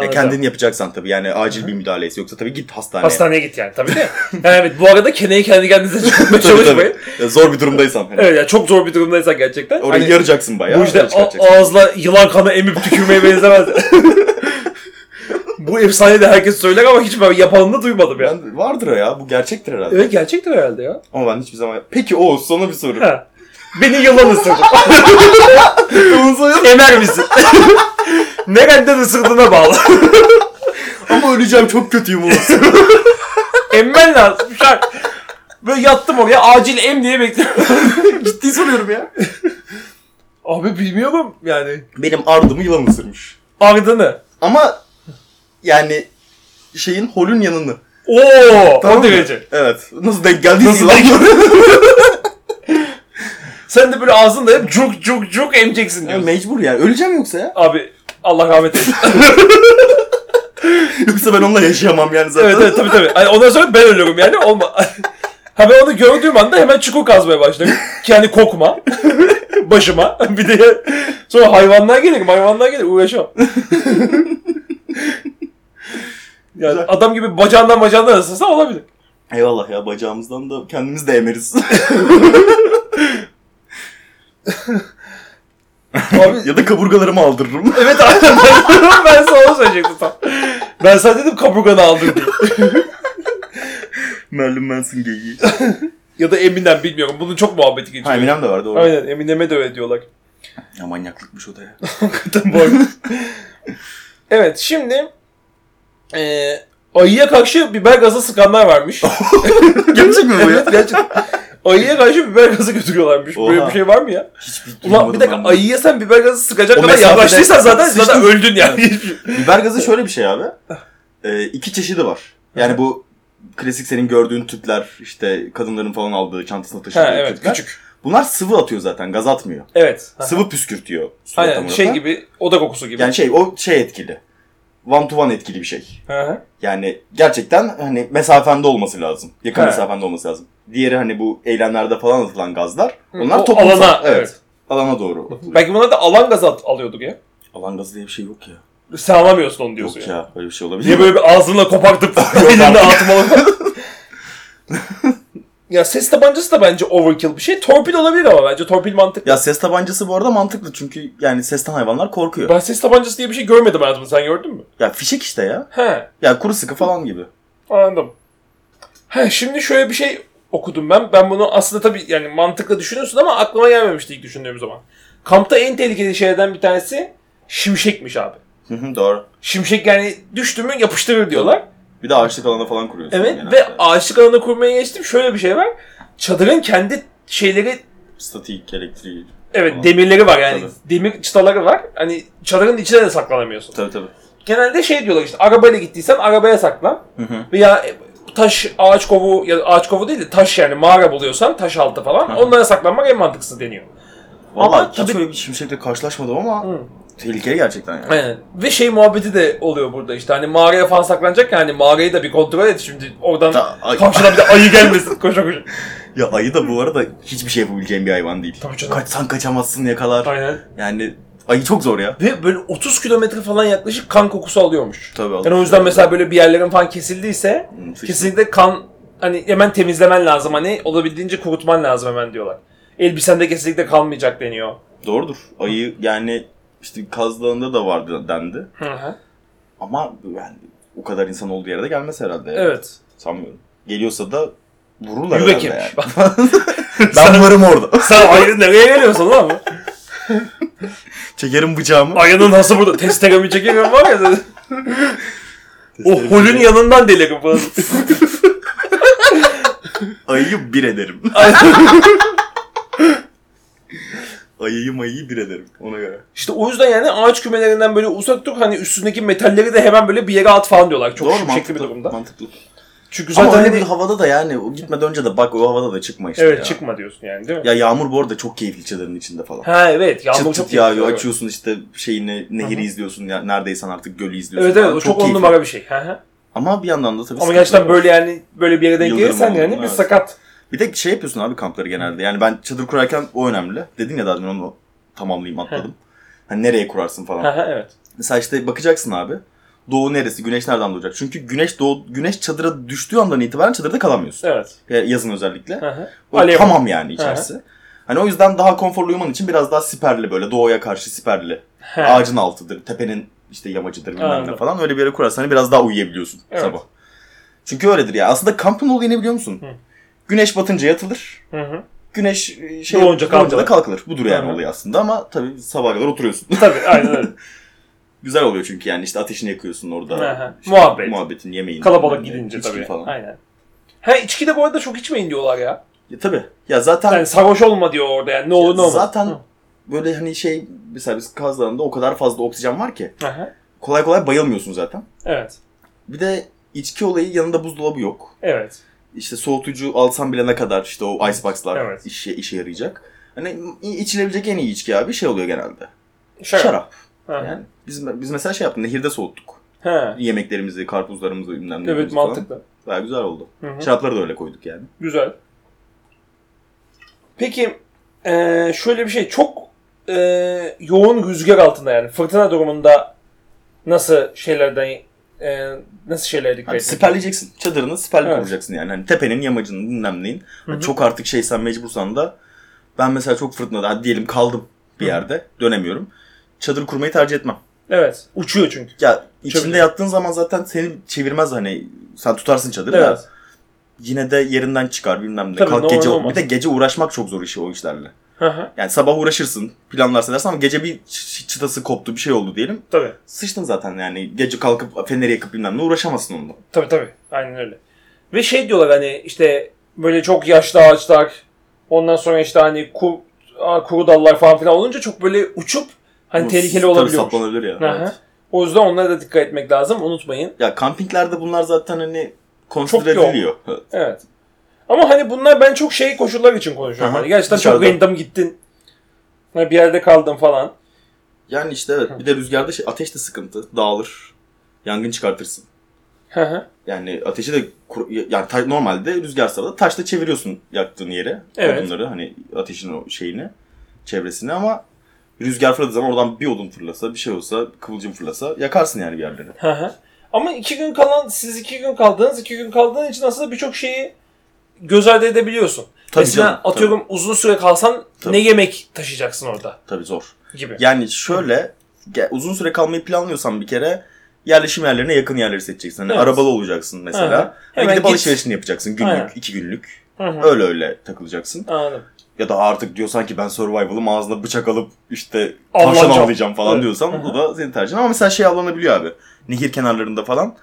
Anladım. kendin yapacaksan tabii yani acil bir müdahalesi yoksa tabii git hastaneye. Hastaneye git yani tabii de. Yani evet bu arada keneyi kendi kendinize Tabii, çalışmayın. tabii. Zor bir durumdaysan. Hani. Evet yani çok zor bir durumdaysan gerçekten. Orayı Hani yaracaksın bayağı. bu işte ağızla yılan kanı emip tükürmeye benzemez. bu efsane de herkes söyler ama hiç ben yapanını duymadım ya. Ben, vardır ya. Bu gerçektir herhalde. Evet gerçektir herhalde ya. Ama ben hiçbir zaman... Peki Oğuz sana bir soru. Ha. Beni yılan ısırdı. Emer misin? Nereden ısırdığına bağlı. Ama öleceğim çok kötüyüm Oğuz. Emmen lazım. Şart. Böyle yattım oraya acil em diye bekliyorum. Ciddi soruyorum ya. Abi bilmiyorum yani. Benim ardımı yılan ısırmış. Ardını. Ama yani şeyin holün yanını. Oo, Tamam o derece. Evet. Nasıl denk geldiyse Nasıl yılan. Sen de böyle ağzında hep cuk cuk cuk emeceksin Ya diyorsun. mecbur yani. Öleceğim yoksa ya. Abi Allah rahmet eylesin. Yoksa ben onunla yaşayamam yani zaten. evet evet tabii tabii. Hani ondan sonra ben ölürüm yani. Olma. Ha ben onu gördüğüm anda hemen çukur kazmaya başlarım. Ki hani kokma. Başıma. Bir de sonra hayvanlar gelir. Hayvanlar gelir. Uğraşamam. Yani Güzel. adam gibi bacağından bacağından ısırsa olabilir. Eyvallah ya bacağımızdan da kendimiz de emeriz. Abi ya da kaburgalarımı aldırırım. evet abi ben, sana söyleyecektim tam. Ben sana dedim kaburganı aldır diye. Merlin Manson geyiği. Ya da Eminem bilmiyorum. Bunun çok muhabbeti geçiyor. Ha Eminem de var doğru. Aynen Eminem'e de öyle diyorlar. Ya manyaklıkmış o da ya. Hakikaten bu arada. evet şimdi eee ayıya karşı biber gazı sıkanlar varmış. Gerçek mi bu ya? evet gerçekten. Ayıya karşı biber gazı götürüyorlarmış. Böyle Oha. bir şey var mı ya? Hiçbir Ulan bir dakika ayıya sen biber gazı sıkacak O kadar mesafede- yaklaştıysan zaten Sıçtın. zaten öldün yani. Biber gazı şöyle bir şey abi. Ee, iki çeşidi var. Yani bu klasik senin gördüğün tüpler işte kadınların falan aldığı çantasına taşıdığı ha evet tüpler. küçük. Bunlar sıvı atıyor zaten gaz atmıyor. Evet. Sıvı püskürtüyor. surata Aynen şey gibi oda kokusu gibi. Yani şey o şey etkili. One to one etkili bir şey. Hı hı. Yani gerçekten hani mesafende olması lazım. Yakın He. mesafende olması lazım. Diğeri hani bu eylemlerde falan atılan gazlar. Onlar o toplumsal. alana, evet. evet. Alana doğru. atılıyor. Belki bunlar da alan gazı at- alıyorduk ya. Alan gazı diye bir şey yok ya. Sen alamıyorsun onu diyorsun Yok ya. ya. Öyle bir şey olabilir Niye mi? böyle bir ağzınla kopartıp elinde atmalı Ya ses tabancası da bence overkill bir şey. Torpil olabilir ama bence torpil mantıklı. Ya ses tabancası bu arada mantıklı çünkü yani sesten hayvanlar korkuyor. Ben ses tabancası diye bir şey görmedim hayatımda. Sen gördün mü? Ya fişek işte ya. He. Ya kuru sıkı falan gibi. Anladım. He şimdi şöyle bir şey okudum ben. Ben bunu aslında tabii yani mantıklı düşünüyorsun ama aklıma gelmemişti ilk düşündüğüm zaman. Kampta en tehlikeli şeylerden bir tanesi şimşekmiş abi. Hı hı doğru. Şimşek yani düştü mü yapıştırır diyorlar. Bir de ağaçlık alana falan kuruyorsun. Evet genelde. ve ağaçlık alanına kurmaya geçtim. Şöyle bir şey var. Çadırın kendi şeyleri Statik, elektriği. evet Tamam. demirleri var yani Tabii. demir çıtaları var. Hani çadırın içine de saklanamıyorsun. Tabii tabii. Genelde şey diyorlar işte arabayla gittiysen arabaya saklan. Hı hı. Veya taş, ağaç kovu ya ağaç kovu değil de taş yani mağara buluyorsan taş altı falan Hı. onlara saklanmak en mantıklısı deniyor. Valla Ama hiç tabii- öyle bir şimşekle karşılaşmadım ama Hı. Tehlikeli gerçekten yani. Aynen. Ve şey muhabbeti de oluyor burada işte hani mağaraya falan saklanacak ya hani mağarayı da bir kontrol et şimdi oradan Ta- ay- bir de ayı gelmesin koşa koşa. Ya ayı da bu arada hiçbir şey yapabileceğin bir hayvan değil. Tabii canım. Kaçsan kaçamazsın yakalar. Aynen. Yani ayı çok zor ya. Ve böyle 30 kilometre falan yaklaşık kan kokusu alıyormuş. Tabii Yani o yüzden mesela böyle bir yerlerin falan kesildiyse Hı, sıçtı. kesinlikle kan hani hemen temizlemen lazım hani olabildiğince kurutman lazım hemen diyorlar. Elbisende kesinlikle kalmayacak deniyor. Doğrudur. Ayı yani işte Kaz Dağı'nda da vardı dendi. Hı hı. Ama yani o kadar insan olduğu yere de gelmez herhalde. ya. Evet. Sanmıyorum. Geliyorsa da vururlar Yürek herhalde yemiş. yani. ben varım orada. Sen ayı nereye geliyorsun lan? Çekerim bıçağımı. Ayının hası burada. Testeremi çekiyorum var ya. o holün yanından delerim falan. Ayıyı bir ederim. Ayıyı mayıyı bir ederim ona göre. İşte o yüzden yani ağaç kümelerinden böyle uzak dur hani üstündeki metalleri de hemen böyle bir yere at falan diyorlar. Çok Doğru şimşekli bir mantıklı. durumda. Mantıklı. Çünkü Ama zaten öyle hani- bir havada da yani o gitmeden önce de bak o havada da çıkma işte evet ya. çıkma diyorsun yani değil mi? Ya yağmur bu arada çok keyifli çadırın içinde falan. Ha evet yağmur çıt çok çıt yağıyor Evet. açıyorsun işte şeyini nehiri Hı hı. izliyorsun ya neredeysen artık gölü izliyorsun. Evet evet falan. o çok on keyifli. numara bir şey. Hı hı. Ama bir yandan da tabii Ama gerçekten var. böyle yani böyle bir yere denk gelirsen yani bir evet. sakat. Bir de şey yapıyorsun abi kampları genelde. Yani ben çadır kurarken o önemli. Dedin ya daha demin onu tamamlayayım atladım. Hani nereye kurarsın falan. Evet. Mesela işte bakacaksın abi. Doğu neresi? Güneş nereden doğacak? Çünkü güneş doğu, güneş çadıra düştüğü andan itibaren çadırda kalamıyorsun. Evet. Ya- Yazın özellikle. O Alev. tamam yani içerisi. Hani o yüzden daha konforlu uyuman için biraz daha siperli böyle doğuya karşı siperli. Ağacın altıdır, tepenin işte yamacıdır bilmem ne Anladım. falan. Öyle bir yere kurarsan hani biraz daha uyuyabiliyorsun Evet. sabah. Çünkü öyledir ya. Aslında kampın olayı ne biliyor musun? Hı. Güneş batınca yatılır. Hı hı. Güneş e, şey Doğunca doğunca, kalkılır. da kalkılır. Budur yani Hı hı. olayı aslında ama tabii sabaha kadar oturuyorsun. Tabii aynen öyle. Güzel oluyor çünkü yani işte ateşini yakıyorsun orada. Hı hı. İşte Muhabbet. Muhabbetin, yemeğin. Kalabalık ne, gidince tabii. Falan. Aynen. Ha içki de bu arada çok içmeyin diyorlar ya. Ya, tabii. Ya zaten Yani sarhoş olma diyor orada yani ne olur ne olmaz. zaten Hı. böyle hani şey mesela biz Kaz Dağı'nda o kadar fazla oksijen var ki Hı hı. kolay kolay bayılmıyorsun zaten. Evet. Bir de içki olayı yanında buzdolabı yok. Evet. İşte soğutucu alsam bile ne kadar işte o icebox'lar Evet. işe, işe yarayacak. Hani içilebilecek en iyi içki abi şey oluyor genelde. Şarap. Şarap. Yani biz, biz mesela şey yaptık nehirde soğuttuk. He. Yemeklerimizi, karpuzlarımızı, bilmem Evet nelerimizi falan. mantıklı. Baya güzel oldu. Hı hı. Şarapları da öyle koyduk yani. Güzel. Peki eee, şöyle bir şey çok eee, yoğun rüzgar altında yani fırtına durumunda nasıl şeylerden eee, nasıl şeylere dikkat Hani siperleyeceksin. Çadırını siperli Evet. kuracaksın yani. Hani tepenin, yamacının, bilmem neyin. Hı. Çok artık şeysen mecbursan da ben mesela çok fırtınada hadi diyelim kaldım bir Hı. yerde. Dönemiyorum. Çadır kurmayı tercih etmem. Evet. Uçuyor çünkü. Ya içinde Tabii. yattığın zaman zaten seni çevirmez hani sen tutarsın çadırı da Evet. yine de yerinden çıkar bilmem ne. Tabii, Kalk gece olmaz. bir de gece uğraşmak çok zor işi o işlerle. Yani sabah uğraşırsın planlarsın dersin ama gece bir çıtası koptu bir şey oldu diyelim. Tabii. Sıçtın zaten yani gece kalkıp feneri yakıp bilmem ne uğraşamazsın onunla. Tabii tabii. Aynen öyle. Ve şey diyorlar hani işte böyle çok yaşlı ağaçlar ondan sonra işte hani kur, kuru dallar falan filan olunca çok böyle uçup hani Bu tehlikeli tabii olabiliyor. saplanabilir ya. Hı hı. evet. O yüzden onlara da dikkat etmek lazım. Unutmayın. Ya kampinglerde bunlar zaten hani yoğun. ediliyor. Evet. Evet. Ama hani bunlar ben çok şey koşullar için konuşuyorum. Aha, Hani gerçekten çok dışarıda. random gittin. Hani bir yerde kaldın falan. Yani işte evet bir de rüzgarda şey, ateş de sıkıntı. Dağılır. Yangın çıkartırsın. Yani ateşi de yani ta- normalde rüzgar sırada taşla çeviriyorsun yaktığın yere. Evet. Odunları hani ateşin o şeyini çevresini ama rüzgar fırladığı zaman oradan bir odun fırlasa bir şey olsa kıvılcım fırlasa yakarsın yani bir yerleri. Ama iki gün kalan, siz iki gün kaldınız, iki gün kaldığın için aslında birçok şeyi göz ardı edebiliyorsun. Tabii Mesela canım, atıyorum uzun süre kalsan Tabii. ne yemek taşıyacaksın orada Tabii zor. gibi. Yani şöyle uzun süre kalmayı planlıyorsan bir kere yerleşim yerlerine yakın yerleri seçeceksin. Hani Evet. arabalı olacaksın mesela. Aha. Ve Hemen gidip git. alışverişini yapacaksın günlük, Aynen. iki günlük. Hı hı. Öyle öyle takılacaksın. Anladım. Ya da artık diyorsan ki ben survival'ım ağzına bıçak alıp işte tavşan avlayacağım falan Evet. diyorsan bu da senin tercihin. Ama mesela şey avlanabiliyor abi. Nehir kenarlarında falan.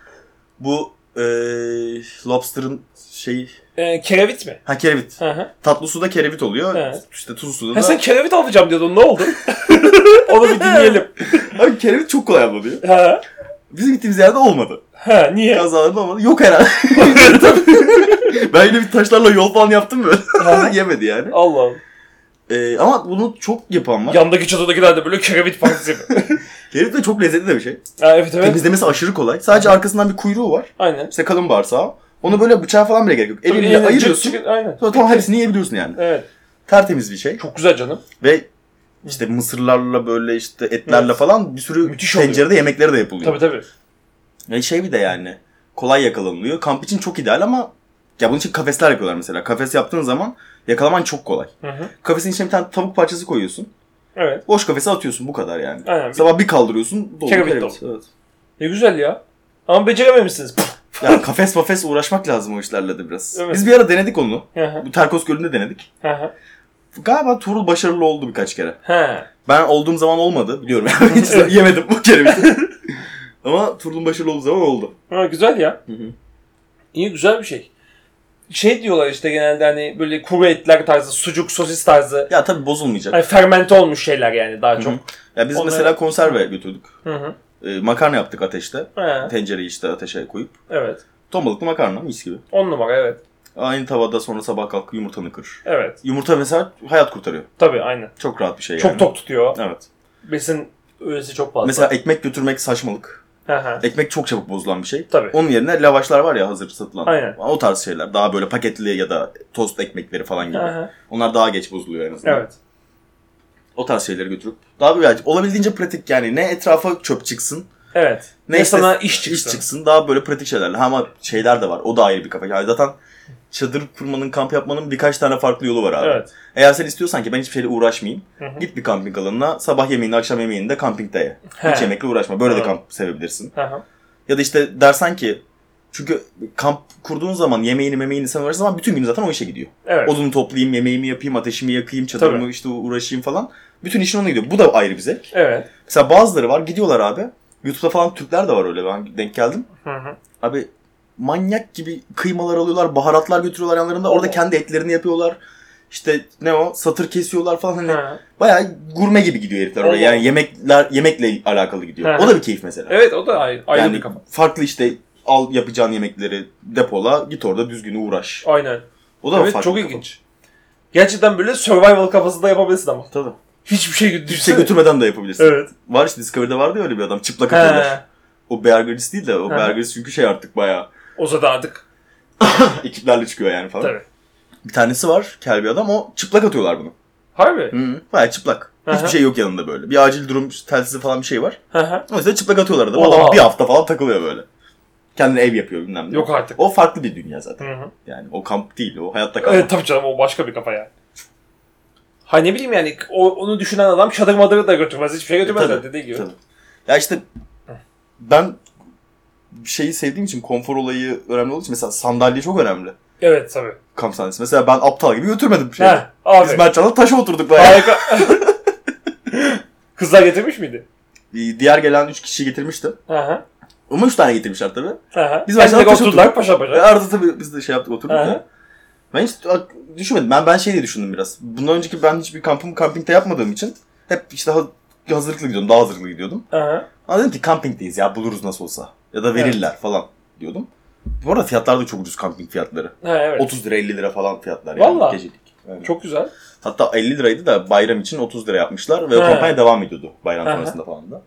Bu eee lobster'ın şeyi... Ee, kerevit mi? Ha kerevit. Hı hı. Tatlı suda kerevit oluyor. Evet. İşte tuzlu suda Ha da... sen kerevit alacağım diyordun. Ne oldu? Onu bir dinleyelim. Abi kerevit çok kolay avlanıyor. Ha. Bizim gittiğimiz yerde olmadı. Ha niye? Kazalarında olmadı. Yok herhalde. ben yine bir taşlarla yol falan yaptım böyle. Ha. Yemedi yani. Allah Allah. Ee, ama bunu çok yapan var. Yandaki çatıdakiler de böyle kerevit partisi de çok lezzetli de bir şey. ha, evet evet. Temizlemesi aşırı kolay. Sadece arkasından bir kuyruğu var. Aynen. İşte kalın bağırsağı. Onu böyle bıçağa falan bile gerek yok. Tabii, Elinle eline ayırıyorsun. cık cık- Aynen. Sonra tamam hepsini yiyebiliyorsun yani. Evet. Tertemiz bir şey. Çok güzel canım. Ve işte mısırlarla böyle işte etlerle Evet. falan bir sürü Müthiş oluyor. tencerede yemekleri de yapılıyor. Tabii tabii. Ve şey bir de yani kolay yakalanılıyor. Kamp için çok ideal ama ya bunun için kafesler yapıyorlar mesela. Kafes yaptığın zaman yakalaman çok kolay. Hı hı. Kafesin içine bir tane tavuk parçası koyuyorsun. Evet. Boş kafese atıyorsun bu kadar yani. Aynen. Sabah bir kaldırıyorsun dolu Kerevit kerevit. Evet. Ne güzel ya. Ama becerememişsiniz. Ya kafes mafes uğraşmak lazım o işlerle de biraz. Evet. Biz bir ara denedik onu. Hı hı. Bu Terkos Gölü'nde denedik. Hı hı. Galiba Tuğrul başarılı oldu birkaç kere. He. Ben olduğum zaman olmadı biliyorum. Hiç yemedim bu kereviti. Ama Tuğrul'un başarılı olduğu zaman oldu. Ha, güzel ya. Hı hı. İyi güzel bir şey. Şey diyorlar işte genelde hani böyle kuru etler tarzı, sucuk, sosis tarzı. Ya tabii bozulmayacak. Hani fermente olmuş şeyler yani daha çok. Hı hı. Ya biz Onları- mesela konserve götürdük. Hı hı. Ee, makarna yaptık ateşte. He, Tencereyi işte ateşe koyup. evet. Ton balıklı makarna mis gibi. 10 numara evet. Aynı tavada sonra sabah kalk yumurtanı kır. Evet. Yumurta mesela hayat kurtarıyor. Tabii aynen. Çok rahat bir şey Çok yani. tok tutuyor. Evet. Besin öğesi çok fazla. Mesela ekmek götürmek saçmalık. Hı. Ekmek çok çabuk bozulan bir şey. Tabii. Onun yerine lavaşlar var ya hazır satılan. Aynen. O tarz şeyler. Daha böyle paketli ya da tost ekmekleri falan gibi. Hı. Onlar daha geç bozuluyor en azından. Evet. O tarz şeyleri götürüp daha böyle olabildiğince pratik yani ne etrafa çöp çıksın Evet. ne Ne işte sana iş çıksın. iş çıksın daha böyle pratik şeylerle. Ha, Ama şeyler de var. O da ayrı bir kafa. Yani zaten çadır kurmanın, kamp yapmanın birkaç tane farklı yolu var abi. Evet. Eğer sen istiyorsan ki ben hiçbir şeyle uğraşmayayım. Hı hı. Git bir kamping alanına. Sabah yemeğini, akşam yemeğini de kampingde ye. Hiç He. yemekle uğraşma. Böyle de Hı. kamp sevebilirsin. Hı. Ya da işte dersen ki çünkü kamp kurduğun zaman yemeğini memeğini sen uğraşırsan zaman bütün gün zaten o işe gidiyor. Evet. Odunu toplayayım, yemeğimi yapayım, ateşimi yakayım, çadırımı Tabii. işte uğraşayım falan. Bütün işin ona gidiyor. Bu da ayrı bir zevk. Evet. Mesela bazıları var gidiyorlar abi. YouTube'da falan Türkler de var öyle ben denk geldim. Hı hı. Abi manyak gibi kıymalar alıyorlar, baharatlar götürüyorlar yanlarında. Orada kendi etlerini yapıyorlar. İşte ne o satır kesiyorlar falan hani bayağı gurme gibi gidiyor herifler oraya. Yani yemekler yemekle alakalı gidiyor. O da bir keyif mesela. Evet o da ayrı, ayrı yani bir kafa. farklı işte al yapacağın yemekleri depola git orada düzgün uğraş. Aynen. O da evet farklı çok kafa. ilginç. Gerçekten böyle survival kafasında yapabilirsin ama. Tabii. Hiçbir şey Hiçbir şey götürmeden de yapabilirsin. Evet. Var işte Discovery'de vardı ya öyle bir adam çıplak atıyorlar. O Bear Grylls değil de o. Bear Grylls çünkü şey artık bayağı O zaten artık. ekiplerle çıkıyor yani falan. Tabii. Bir tanesi var kel bir adam o çıplak atıyorlar bunu. Harbi. Hı, bayağı çıplak. Hı hı. Hiçbir şey yok yanında böyle. Bir acil durum telsizi falan bir şey var. Hı hı. O yüzden çıplak atıyorlar adamı. Oha. Adam bir hafta falan takılıyor böyle. Kendine ev yapıyor bilmem ne. Yok artık. O farklı bir dünya zaten. Hı hı. Yani o kamp değil. O hayatta kalmak. Evet tabii canım o başka bir kafa yani. Ha ne bileyim yani o, onu düşünen adam çadır madırı da götürmez. Hiçbir şey götürmez Tabii, dediği gibi. tabii. Ya işte ben şeyi sevdiğim için konfor olayı önemli olduğu için mesela sandalye çok önemli. Evet tabii. Kamp sandalyesi. Mesela ben aptal gibi götürmedim bir şey. Heh, abi. Biz Mertcan'la taşa oturduk bayağı. Harika. Kızlar getirmiş miydi? Diğer gelen 3 kişi getirmişti. Hı hı. Ama 3 tane getirmişler tabii. Hı hı. Biz Biz baştan taş oturdular oturduk. paşa paşa. arada tabii biz de şey yaptık oturduk da. Ben hiç düşünmedim. Ben ben şey diye düşündüm biraz. Bundan önceki ben hiçbir kampımı kampingde yapmadığım için hep işte hazırlıklı gidiyordum. Daha hazırlıklı gidiyordum. Ama dedim ki kampingdeyiz ya buluruz nasıl olsa. Ya da verirler falan diyordum. Bu arada fiyatlar da çok ucuz kamping fiyatları. Ha, evet. 30 lira 50 lira falan fiyatlar yani Valla. gecelik. Aynen. Çok güzel. Hatta 50 liraydı da bayram için 30 lira yapmışlar ve o He. kampanya devam ediyordu bayram hı. sonrasında falan da.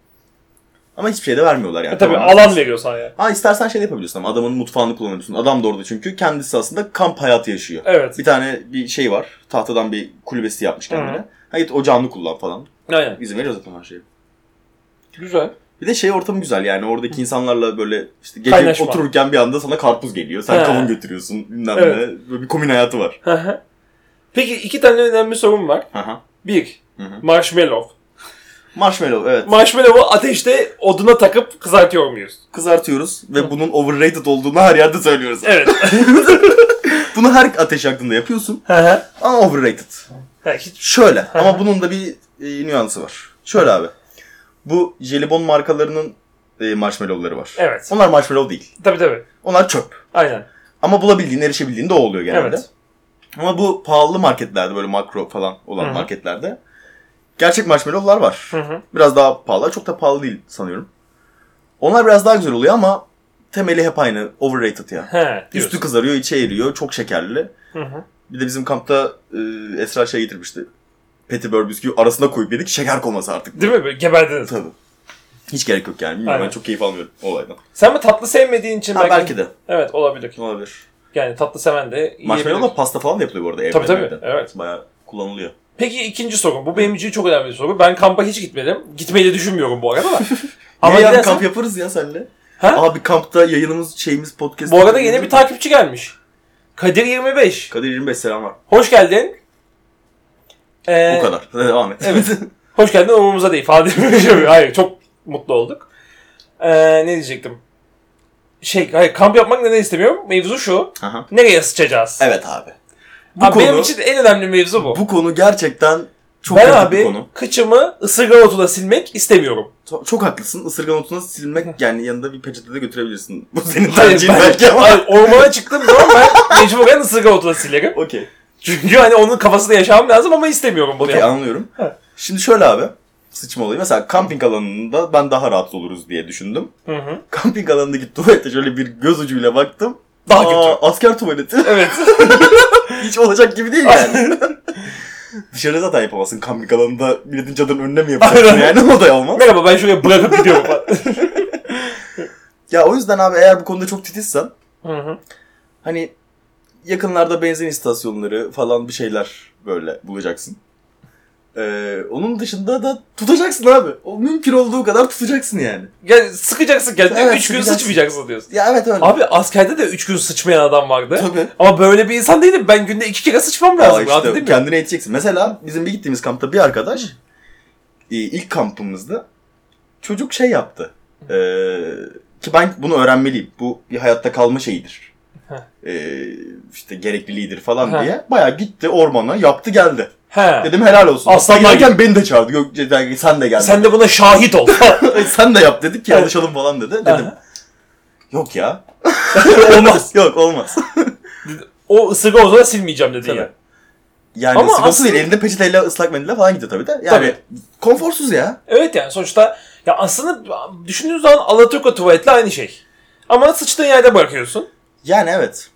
Ama hiçbir şey de vermiyorlar yani. E tabii Tamamen- alan veriyor sana yani. Ha istersen şey de yapabiliyorsun ama adamın mutfağını kullanıyorsun. Adam da orada çünkü kendisi aslında kamp hayatı yaşıyor. Evet. Bir tane bir şey var. Tahtadan bir kulübesi yapmış kendine. Hı. Ha git ocağını kullan falan. Aynen. İzin veriyor zaten her şeyi. Güzel. Bir de şey ortamı güzel yani oradaki insanlarla böyle işte gece Kaynaşma. otururken bir anda sana karpuz geliyor. Sen He. kavun götürüyorsun bilmem Evet. ne. Böyle bir komün hayatı var. Hı hı. Peki iki tane önemli sorun var. Aha. Bir, Hı hı. marshmallow. Marshmallow evet. Marshmallow'u ateşte oduna takıp kızartıyor muyuz? Kızartıyoruz ve bunun overrated olduğunu her yerde söylüyoruz. Evet. Bunu her ateş yaktığında yapıyorsun Hı hı. ama overrated. Hiç Şöyle ama bunun da bir e, nüansı var. Şöyle abi. Bu jelibon markalarının e, marshmallowları var. Evet. Onlar marshmallow değil. Tabii tabii. Onlar çöp. Aynen. Ama bulabildiğin, erişebildiğin de o oluyor genelde. Evet. Ama bu pahalı marketlerde böyle makro falan olan Hı hı. marketlerde gerçek marshmallowlar var. Hı hı. Biraz daha pahalı. Çok da pahalı değil sanıyorum. Onlar biraz daha güzel oluyor ama temeli hep aynı. Overrated ya. He. diyorsun. Üstü kızarıyor, içi eriyor. Çok şekerli. Hı hı. Bir de bizim kampta e, Esra şey getirmişti. Petibör bisküvi arasına koyup yedik. Şeker koması artık. Değil mi? Böyle geberdiniz. Tabii. Hiç gerek yok yani. Bilmiyorum, Aynen. ben çok keyif almıyorum olaydan. Sen mi tatlı sevmediğin için Ha, belki de. Evet olabilir. Olabilir. Yani tatlı seven de yiyebilir. Marshmallow'la pasta falan da yapılıyor bu arada evde. Tabii tabii. Evet. Bayağı kullanılıyor. Peki ikinci soru. Bu benim için çok önemli bir soru. Ben kampa hiç gitmedim. Gitmeyi de düşünmüyorum bu arada da. Ama ya gidersen- kamp yaparız ya seninle. Ha? Abi kampta yayınımız şeyimiz podcast. Bu arada yeni bir takipçi gelmiş. Kadir 25. Kadir 25 selam var. Hoş geldin. Ee, O kadar. Hadi Devam et. Evet. Hoş geldin umurumuza değil falan diye. Hayır çok mutlu olduk. Ee, ne diyecektim? Şey, hayır kamp yapmak neden istemiyorum? Mevzu şu. Aha. Nereye sıçacağız? Evet abi. Bu Abi konu Benim için en önemli mevzu bu. bu konu gerçekten Çok ben abi konu. kıçımı ısırgan otuna silmek istemiyorum. Çok, çok haklısın. Isırgan otuna silmek yani yanında bir peçete de götürebilirsin. Bu senin tercihin belki ama. Hayır, ormana çıktığım zaman ben mecburen ısırgan otuna silerim. Okey. Çünkü hani onun kafasında yaşamam lazım ama istemiyorum bunu. Okey anlıyorum. Evet. Şimdi şöyle abi. Sıçma olayı. Mesela kamping alanında ben daha rahat oluruz diye düşündüm. Hı hı. Kamping alanındaki tuvalete şöyle bir göz ucuyla baktım. Daha Aa, kötü. Asker tuvaleti. Evet. Hiç olacak gibi değil yani. Dışarıda zaten yapamazsın. Kamping alanında milletin çadırının önüne mi yapacaksın yani? O da olmaz. Merhaba ben şuraya bırakıp gidiyorum falan. Ya o yüzden abi eğer bu konuda çok titizsen Hı hı. hani yakınlarda benzin istasyonları falan bir şeyler böyle bulacaksın. Ee, onun dışında da tutacaksın abi. O mümkün olduğu kadar tutacaksın yani. Yani sıkacaksın kendini. Evet, 3 gün sıkacaksın. sıçmayacaksın diyorsun. Ya evet öyle. Abi askerde de 3 gün sıçmayan adam vardı. Tabii. Ama böyle bir insan değilim. Ben günde 2 kere sıçmam Aa, lazım. işte Rahat değil mi? kendine yeteceksin. Mesela bizim bir gittiğimiz kampta bir arkadaş e, ilk kampımızda çocuk şey yaptı. Ee, ki ben bunu öğrenmeliyim. Bu bir hayatta kalma şeyidir. Ee, işte gerekliliğidir falan diye. Bayağı gitti ormana yaptı geldi. He. Dedim helal olsun. Aslanlar Aslan gelirken beni de çağırdı. Dedi, sen de gel. Sen de buna şahit ol. sen de yap dedik ki alışalım falan dedi. Dedim yok ya. Olmaz. Yok olmaz. O ısırga o zaman silmeyeceğim Tabii. ya. Yani Ama sıkıntı aslında- değil. Elinde peçeteyle ıslak mendille falan gidiyor tabii de. Yani Tabii. konforsuz ya. Evet yani sonuçta ya aslında düşündüğün zaman Alaturka tuvaletle aynı şey. Ama sıçtığın yerde bırakıyorsun. Yani evet.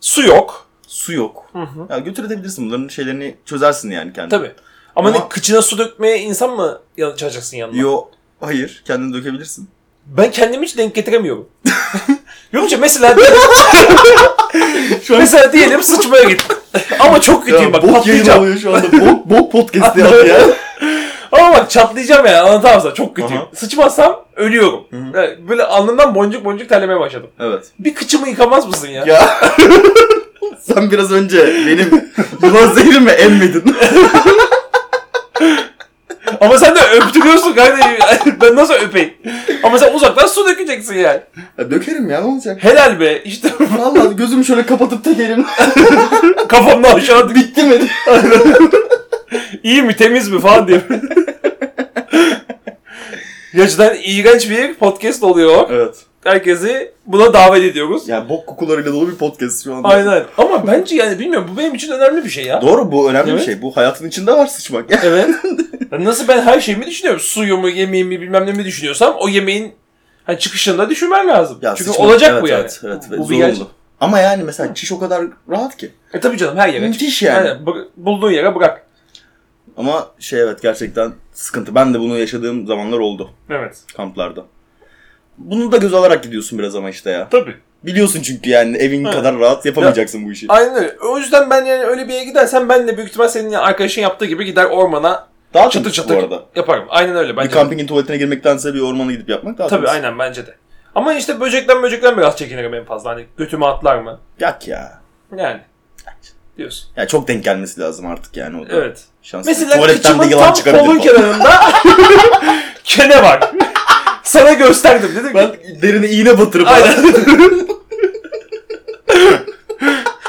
Su yok. Su yok. Hı hı. Ya götürebilirsin bunların şeylerini çözersin yani kendin. Tabii. Ama, Ama- hani kıçına su dökmeye insan mı çağıracaksın yanına? Yo hayır kendini dökebilirsin. Ben kendimi hiç denk getiremiyorum. Yok ya mesela mesela diyelim sıçmaya gittim. Ama çok kötüyüm bak patlayacağım. oluyor şu anda. Bok, bok podcast yaptı ya. Ama bak çatlayacağım yani anlatamam sana çok kötüyüm. Aha. Sıçmazsam ölüyorum. Yani böyle alnımdan boncuk boncuk terlemeye başladım. Evet. Bir kıçımı yıkamaz mısın ya? Ya. Sen biraz önce benim yılan zehrimi emmedin. Ama sen de öptürüyorsun kardeşim. ben nasıl öpeyim? Ama sen uzaktan su dökeceksin yani. Ya dökerim ya ne olacak? Helal be işte Vallahi gözümü şöyle kapatıp tek elimle kafamdan aşağı bitti mi? İyi mi temiz mi falan diye. Gerçekten iğrenç bir podcast oluyor. evet. Herkesi buna davet ediyoruz. Yani bok kokularıyla dolu bir podcast şu anda. Aynen. Ama bence yani bilmiyorum bu benim için önemli bir şey ya. Doğru bu önemli Evet. bir şey. Bu hayatın içinde var sıçmak. Evet. Yani Nasıl ben her şeyimi düşünüyorum. Suyumu, yemeğimi bilmem ne mi düşünüyorsam o yemeğin hani çıkışında düşünmen lazım. Ya Çünkü sıçmak- olacak evet, bu yani. Evet, evet, Bu bir zorunlu. gerçek. Ama yani mesela çiş o kadar rahat ki. E tabii canım her yere. Müthiş yani. Aynen. bı- Bulduğun yere bırak. Ama şey evet gerçekten sıkıntı. Ben de bunu yaşadığım zamanlar oldu Evet. kamplarda. Bunu da göz alarak gidiyorsun biraz ama işte ya. Tabii. Biliyorsun çünkü yani evin Evet. kadar rahat yapamayacaksın bu işi. Aynen öyle. O yüzden ben yani öyle bir yere gidersem ben de büyük ihtimal senin arkadaşın yaptığı gibi gider ormana Daha çatır çatır bu arada. yaparım. Aynen öyle bence. Bir de. kampingin tuvaletine girmektense bir ormana gidip yapmak daha Tabii temiz. aynen bence de. Ama işte böcekten böcekten biraz çekinirim en fazla. Hani götüme atlar mı? Yak ya. Yani. Diyorsun. Ya çok denk gelmesi lazım artık yani o da. Evet. Şans. Mesela Tuvaletten de yılan tam çıkabilir kolun falan. kenarında kene var. Sana gösterdim dedim Ben ki. derine iğne batırıp Aynen.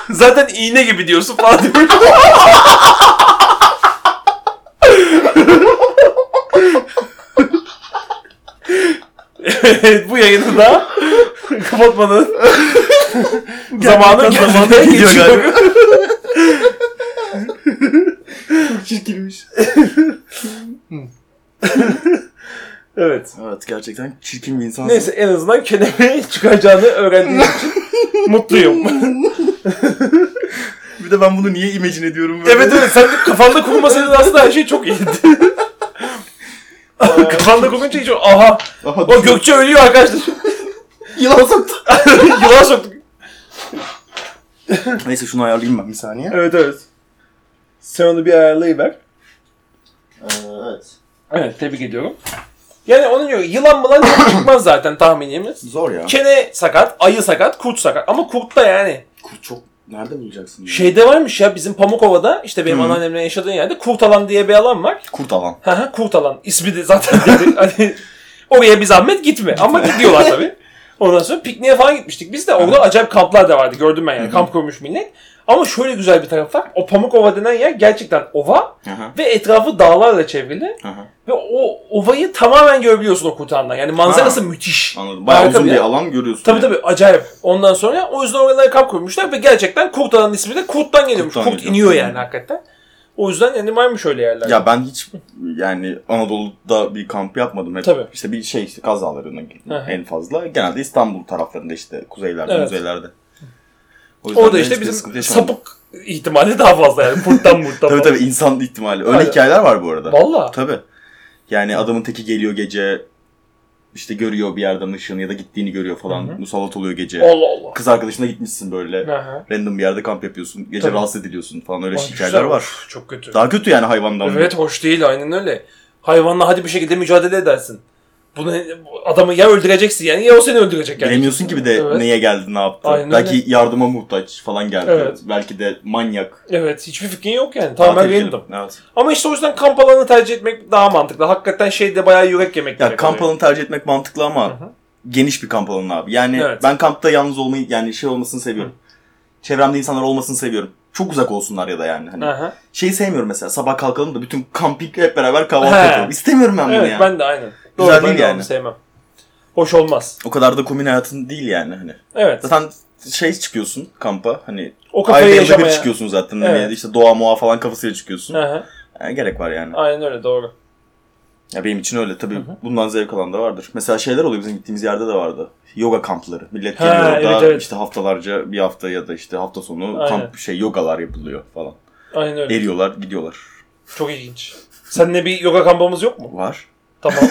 Zaten iğne gibi diyorsun falan diyor. evet bu yayını da kapatmanın zamanı zamanı geldi geliyor geçiyor. çirkinmiş. evet. Evet gerçekten çirkin bir insansın. Neyse en azından kenemi çıkaracağını öğrendiğim için mutluyum. Bir de ben bunu niye imagine ediyorum böyle. evet evet sen kafanda kurmasaydın aslında her şey çok iyiydi. kafanda kurunca hiç aha Aha, o Gökçe ölüyor arkadaşlar. yılan soktu. Yılan soktuk. Neyse şunu ayarlayayım ben bir saniye. Evet evet. Sen onu bir ayarlayıver. evet. Evet tebrik ediyorum. Yani onun yok. Yılan mılan çok çıkmaz zaten tahminimiz. Zor ya. Kene sakat, ayı sakat, kurt sakat. Ama kurt da yani. Kurt çok nerede bulacaksın? ya? Şeyde varmış ya bizim Pamukova'da işte benim Hı. anneannemle yaşadığım yerde kurt alan diye bir alan var. Kurt alan. Hı hı kurt alan. İsmi de zaten dedi. hani oraya bir zahmet gitme. Ama gidiyorlar tabii. Ondan sonra pikniğe falan gitmiştik. Biz de orada acayip kamplar da vardı. Gördüm ben yani. Kamp kurmuş millet. Ama şöyle güzel bir taraf var. O Pamukova denen yer gerçekten ova Aha, ve etrafı dağlarla çevrili. aha. Ve o ovayı tamamen görebiliyorsun o kurtarından. Yani manzarası müthiş. Anladım. Bayağı Harika uzun bir yer. alan görüyorsun. Tabii yani. tabii acayip. Ondan sonra o yüzden oralara kamp kurmuşlar ve gerçekten kurt alanın ismi de kurttan geliyormuş. Kurttan Kurt geliyor. iniyor yani hakikaten. O yüzden yani varmış öyle yerler. Ya ben hiç yani Anadolu'da bir kamp yapmadım. Hep Tabii. işte bir şey işte Kaz Dağları'na gittim en fazla. Genelde İstanbul taraflarında işte kuzeylerde, Evet. kuzeylerde. O yüzden Orada işte bizim sapık ihtimali daha fazla yani. Kurttan murttan. Tabii tabii insan ihtimali. Öyle Aynen. hikayeler var bu arada. Valla. Tabii. Yani adamın teki geliyor gece işte görüyor bir yerden ışığını ya da gittiğini görüyor falan. Hı hı. Musallat oluyor gece. Allah Allah. Kız arkadaşına gitmişsin böyle. Aha. Random bir yerde kamp yapıyorsun. Gece Tabii. rahatsız ediliyorsun falan öyle hikayeler güzel. var. Of, Çok kötü. Daha kötü yani hayvandan. Evet hoş değil aynen öyle. Hayvanla hadi bir şekilde mücadele edersin. Bunu adamı ya öldüreceksin yani ya o seni öldürecek yani. Bilemiyorsun ki bir de Evet. neye geldi, ne yaptı. Aynen Belki öyle. yardıma muhtaç falan geldi. Evet. Belki de manyak. Evet hiçbir fikrin yok yani. Tamamen random. Evet. Ama işte o yüzden kamp alanı tercih etmek daha mantıklı. Hakikaten şeyde bayağı yürek yemek Ya kamp alanı tercih etmek mantıklı ama Hı hı. geniş bir kamp alanı abi. Yani Evet. ben kampta yalnız olmayı yani şey olmasını seviyorum. Çevremde insanlar olmasını seviyorum. Çok uzak olsunlar ya da yani. Hani Aha. şeyi sevmiyorum mesela. Sabah kalkalım da bütün kamping hep beraber kahvaltı yapalım. İstemiyorum ben bunu Evet ya. ben de aynen. Güzel Doğru, değil ben de yani. sevmem. Hoş olmaz. O kadar da komün hayatın değil yani hani. Evet. Zaten şey çıkıyorsun kampa hani O kafayı yılda bir yaşamaya. çıkıyorsun zaten. Evet. Hani işte doğa muğa falan kafasıyla çıkıyorsun. Aha. Yani gerek var yani. Aynen öyle doğru. Ya benim için öyle tabii. Hı hı. Bundan zevk alan da vardır. Mesela şeyler oluyor bizim gittiğimiz yerde de vardı. Yoga kampları. Millet Ha, geliyor orada evet, evet. işte haftalarca bir hafta ya da işte hafta sonu Aynen. kamp şey yogalar yapılıyor falan. Aynen öyle. Eriyorlar gidiyorlar. Çok ilginç. Seninle bir yoga kampımız yok mu? Var. Tamam.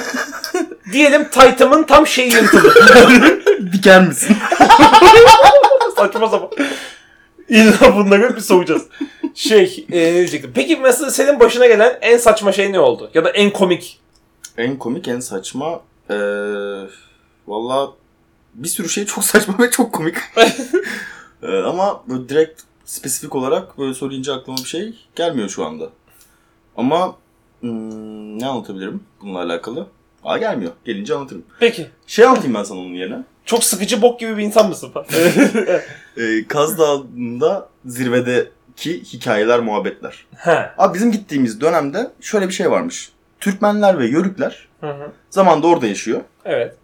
Diyelim Titan'ın tam şeyi yırtıldı. Diker misin? Saçma sapan. İlla bunları bir soğuyacağız. Şey, e, ne diyecektim. Peki mesela senin başına gelen en saçma şey ne oldu? Ya da en komik? en komik en saçma ee, valla bir sürü şey çok saçma ve çok komik. Ee, ama böyle direkt spesifik olarak böyle söyleyince aklıma bir şey gelmiyor şu anda. Ama hmm, ne anlatabilirim bununla alakalı? Aa gelmiyor. Gelince anlatırım. Peki. Şey anlatayım ben sana onun yerine. Çok sıkıcı bok gibi bir insan mısın? Ee, Kaz Dağı'nda zirvedeki hikayeler, muhabbetler. He. Abi bizim gittiğimiz dönemde şöyle bir şey varmış. Türkmenler ve Yörükler Hı hı. zamanda orada yaşıyor. Evet.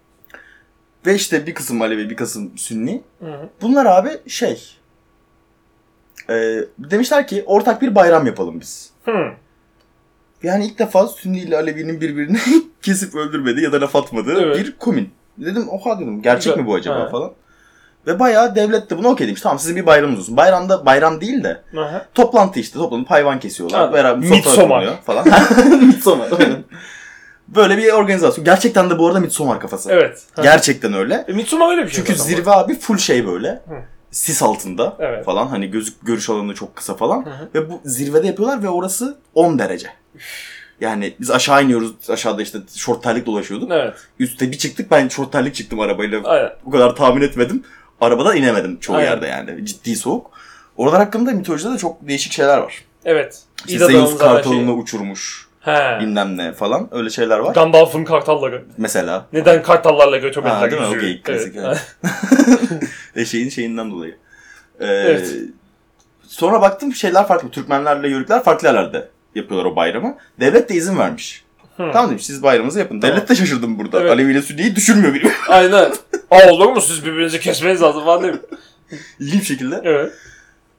Ve işte bir kısım Alevi, bir kısım Sünni. Hı hı. Bunlar abi şey... e, demişler ki ortak bir bayram yapalım biz. Hı. Yani ilk defa Sünni ile Alevi'nin birbirini kesip öldürmedi ya da laf atmadığı Evet. bir komün. Dedim oha dedim gerçek Güzel. mi bu acaba Ha. falan. Ve bayağı devlet de bunu okey demiş. Tamam sizin bir bayramınız olsun. Bayramda bayram değil de Aha. toplantı işte toplanıp hayvan kesiyorlar. Beraber Midsommar. falan. Midsommar. Böyle bir organizasyon. Gerçekten de bu arada Midsommar kafası. Evet. Hı. Gerçekten öyle. E, Mitsuma öyle bir şey. Çünkü zirve abi full şey böyle. Hı. Sis altında Evet. falan. Hani gözük görüş alanı çok kısa falan. Hı hı. Ve bu zirvede yapıyorlar ve orası 10 derece. Yani biz aşağı iniyoruz. Aşağıda işte şort terlik dolaşıyorduk. Evet. Üste bir çıktık. Ben şort terlik çıktım arabayla. Aynen. Bu kadar tahmin etmedim. Arabadan inemedim çoğu Aynen. yerde yani. Ciddi soğuk. Oralar hakkında mitolojide de çok değişik şeyler var. Evet. İşte Zeus kartalını şeyi. uçurmuş. He. Bilmem ne falan. Öyle şeyler var. Gandalf'ın kartalları. Mesela. Neden kartallarla götürmediler Ha, değil mi? Okey, klasik, Evet. E şeyin şeyinden dolayı. Ee, Evet. Sonra baktım şeyler farklı. Türkmenlerle Yörükler farklı yerlerde yapıyorlar o bayramı. Devlet de izin vermiş. Hı. Tamam demiş siz bayramınızı yapın. Tamam. Devlet de şaşırdım burada. Evet. Alevi ile Sünni'yi düşürmüyor benim. Aynen. Aa olur mu siz birbirinizi kesmeniz lazım falan değil mi? İlginç şekilde. Evet.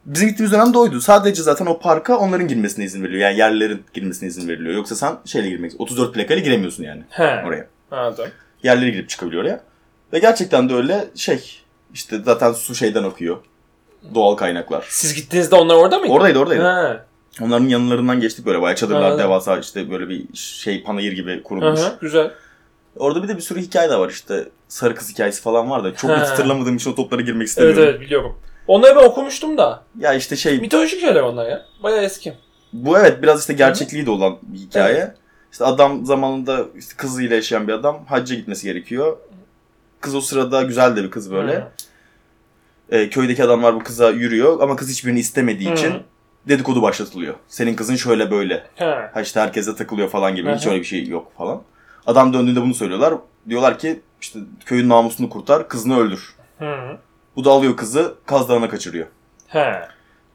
Bizim gittiğimiz dönemde oydu. Sadece zaten o parka onların girmesine izin veriliyor. Yani yerlerin girmesine izin veriliyor. Yoksa sen şeyle girmek 34 plakayla giremiyorsun yani He. oraya. Tamam. Yerleri girip çıkabiliyor oraya. Ve gerçekten de öyle şey. İşte zaten su şeyden akıyor. Doğal kaynaklar. Siz gittiğinizde onlar orada mıydı? Oradaydı oradaydı. Ha. Onların yanlarından geçtik böyle bayağı çadırlar Anladım. devasa işte böyle bir şey panayır gibi kurulmuş. Aha, güzel. Orada bir de bir sürü hikaye de var işte. Sarı kız hikayesi falan var da çok net hatırlamadığım için o toplara girmek Evet istemiyorum. evet biliyorum. Onları ben okumuştum da. Ya işte şey Mitolojik şeyler onlar ya. Bayağı eski. bu evet biraz işte gerçekliği de olan bir hikaye. İşte adam zamanında işte kızıyla yaşayan bir adam hacca gitmesi gerekiyor. Kız o sırada güzel de bir kız böyle. Hı. Ee, köydeki adamlar bu kıza yürüyor ama kız hiçbirini istemediği Hı. için dedikodu başlatılıyor. Senin kızın şöyle böyle. He. Ha işte herkese takılıyor falan gibi. Hiç öyle bir şey yok falan. Adam döndüğünde bunu söylüyorlar. Diyorlar ki işte köyün namusunu kurtar, kızını öldür. Hı. Bu da alıyor kızı Kaz Dağı'na kaçırıyor. He.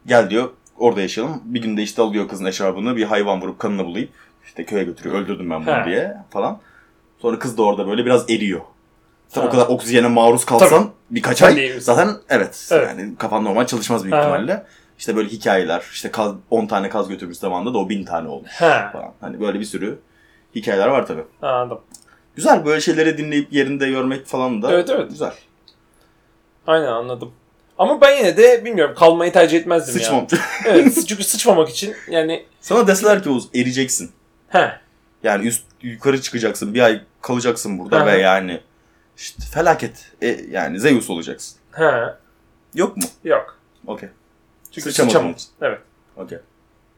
Gel diyor orada yaşayalım. Bir günde işte alıyor kızın eşarbını bir hayvan vurup kanını bulayıp işte köye götürüyor. Öldürdüm ben bunu He. diye falan. Sonra kız da orada böyle biraz eriyor. Sen Ha. o kadar oksijene maruz kalsan birkaç Sen ay erirsin. zaten evet, Evet. yani kafan normal çalışmaz büyük Ha. ihtimalle. İşte böyle hikayeler işte kaz, 10 tane kaz götürmüş zamanında da o 1000 tane olmuş He. falan. Hani böyle bir sürü hikayeler var tabii. Anladım. Güzel böyle şeyleri dinleyip yerinde görmek falan da Evet, evet. güzel. Aynen anladım. Ama ben yine de bilmiyorum kalmayı tercih etmezdim ya. Sıçmam. Evet çünkü sıçmamak için yani Sana deseler ki Oğuz ereceksin. he. Yani üst yukarı çıkacaksın. Bir ay kalacaksın burada ve yani işte felaket. E, yani Zeus olacaksın. He. Yok mu? Yok. Okey. Çünkü Sıçamadığın için. Evet. Okey.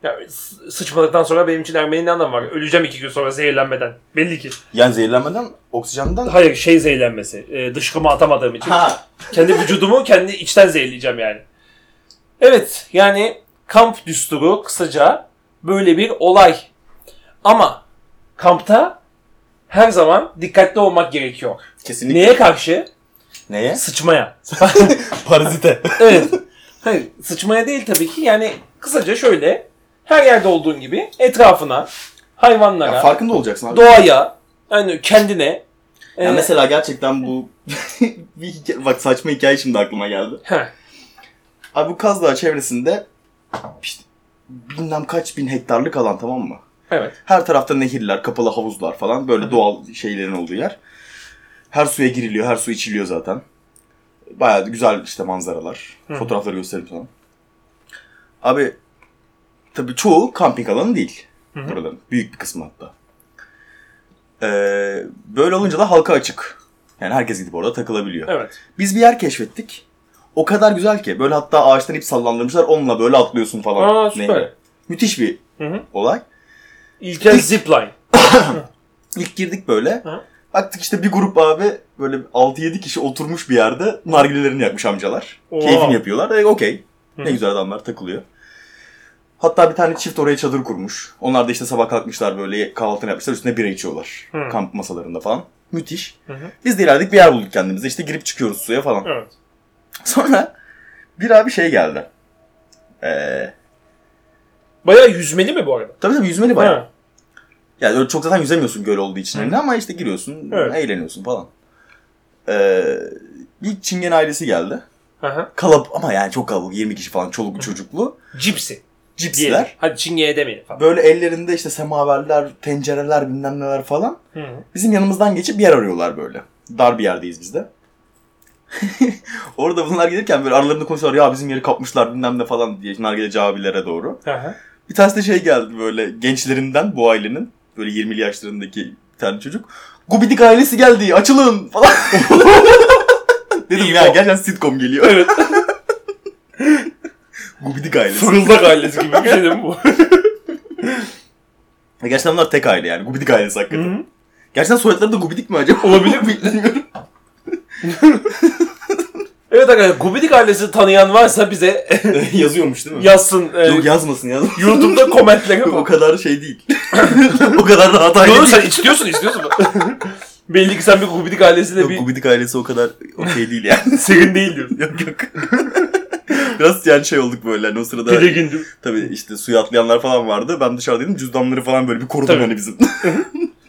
Ya, sı- sıçmadıktan sonra benim için Ermeni'nin ne anlamı var? Öleceğim iki gün sonra zehirlenmeden. Belli ki. Yani zehirlenmeden oksijenden Hayır şey zehirlenmesi. E, dışkıma atamadığım için. Ha. kendi vücudumu kendi içten zehirleyeceğim yani. Evet yani kamp düsturu kısaca böyle bir olay. Ama kampta her zaman dikkatli olmak gerekiyor. Kesinlikle. Neye karşı? Neye? Sıçmaya. Parazite. Evet. Hayır, sıçmaya değil tabii ki. Yani kısaca şöyle her yerde olduğun gibi etrafına, hayvanlara, ya farkında olacaksın abi. doğaya, yani kendine Ya e, mesela gerçekten bu bir hikaye, bak saçma hikaye şimdi aklıma geldi. heh, Abi bu Kaz Dağı çevresinde işte bilmem kaç bin hektarlık alan tamam mı? evet. Her tarafta nehirler, kapalı havuzlar falan böyle doğal şeylerin olduğu yer. Her suya giriliyor, her su içiliyor zaten. Bayağı güzel işte manzaralar. Hı. Fotoğrafları göstereyim sana. Abi tabii çoğu kamping alanı değil Hı buraların. Büyük bir kısmı hatta. Ee, böyle olunca da halka açık. Yani herkes gidip orada takılabiliyor. Evet. Biz bir yer keşfettik. O kadar güzel ki. Böyle hatta ağaçtan ip sallandırmışlar. Onunla böyle atlıyorsun falan. Aa süper. Nehre. Müthiş bir Hı hı. olay. İlkel zipline. İlk girdik böyle. Hı. Baktık işte bir grup abi böyle 6-7 kişi oturmuş bir yerde nargilelerini yakmış amcalar. Oha. Keyfini yapıyorlar. E, Okey. Ne güzel adamlar takılıyor. Hatta bir tane çift oraya çadır kurmuş. Onlar da işte sabah kalkmışlar böyle kahvaltını yapmışlar. Üstüne bira içiyorlar. Hı. Kamp masalarında falan. Müthiş. Hı hı. Biz de ilerledik bir yer bulduk kendimize. İşte girip çıkıyoruz suya falan. Evet. Sonra bir abi şey geldi. Ee, Bayağı yüzmeli mi bu arada? tabii tabii yüzmeli bayağı. Ha. Yani öyle çok zaten yüzemiyorsun göl olduğu için hani ama işte giriyorsun, Evet. eğleniyorsun falan. Ee, bir çingen ailesi geldi. Hı. Kalab ama yani çok kalabalık 20 kişi falan çoluklu çocuklu. Cipsi. Diyelim. Cipsler. Hadi çingeye demeyelim falan. Böyle ellerinde işte semaverler, tencereler bilmem neler falan. Hı. Bizim yanımızdan geçip bir yer arıyorlar böyle. Dar bir yerdeyiz biz de. Orada bunlar gelirken böyle aralarında konuşuyorlar ya bizim yeri kapmışlar bilmem ne falan diye nargileci abilere doğru. Hı. Bir tanesi de şey geldi böyle gençlerinden bu ailenin. Böyle 20'li yaşlarındaki bir tane çocuk. Gubidik ailesi geldi açılın falan. Dedim ya gerçekten sitcom geliyor. Evet. Gubidik ailesi. Fırıldak ailesi gibi bir şey değil mi bu? Gerçekten bunlar tek aile yani. Gubidik ailesi hakikaten. Hı hı. Gerçekten soyadları da Gubidik mi acaba? Olabilir mi? Bilmiyorum. Evet arkadaşlar Gubidik ailesi tanıyan varsa bize Yazıyormuş değil mi? yazsın. e, Yok yazmasın yazmasın. YouTube'da komentlere o bak. kadar şey değil. o kadar rahat aile Doğru değil. sen istiyorsun istiyorsun. Belli ki sen bir Gubidik ailesiyle Yok, bir Gubidik ailesi o kadar okey değil yani. serin değil diyorsun. yok yok. Biraz yani şey olduk böyle hani o sırada Tedirgindim. tabii işte suya atlayanlar falan vardı. Ben dışarıdaydım cüzdanları falan böyle bir korudum Tabii. hani bizim.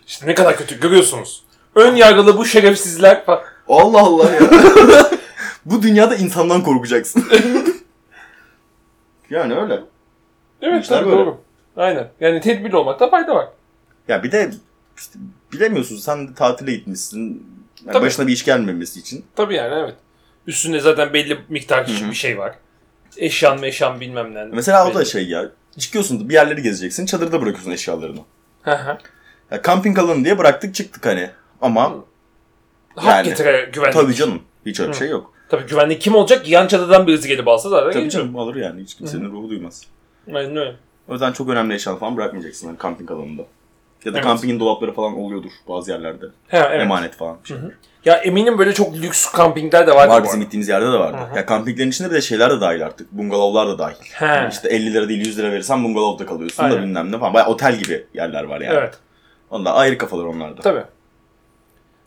İşte ne kadar kötü görüyorsunuz. Ön yargılı bu şerefsizler falan. Allah Allah ya. Bu dünyada insandan korkacaksın. yani öyle. Evet İşler tabii böyle. doğru. Aynen. Yani tedbirli olmakta fayda var. Ya bir de işte bilemiyorsun sen de tatile gitmişsin. Yani Tabii. başına bir iş gelmemesi için. Tabii yani evet. Üstünde zaten belli miktar Hı hı. bir şey var. Eşyan meşyan bilmem ne. Mesela o da Belli. şey ya. Çıkıyorsun bir yerleri gezeceksin. Çadırda bırakıyorsun eşyalarını. Hı hı. Ya kamping alanı diye bıraktık çıktık hani. Ama Hak Yani. getire güvenlik. tabii canım. Hiç öyle bir şey yok. Tabii güvenlik kim olacak? Yan çatıdan birisi gelip alsa zaten Tabii gelecek. canım alır yani. Hiç kimsenin ruhu duymaz. Aynen öyle. O yüzden çok önemli eşyalar falan bırakmayacaksın hani kamping alanında. Ya da Evet. kampingin dolapları falan oluyordur bazı yerlerde. He, evet. Emanet falan. bir şey. Ya eminim böyle çok lüks kampingler de var. Var bizim gittiğimiz yerde de vardı. Ya kampinglerin içinde bir de şeyler de dahil artık. Bungalovlar da dahil. He. Yani işte 50 lira değil 100 lira verirsen bungalovda kalıyorsun da Aynen. bilmem ne falan. Bayağı otel gibi yerler var yani. Evet. Onda ayrı kafalar onlarda. Tabii.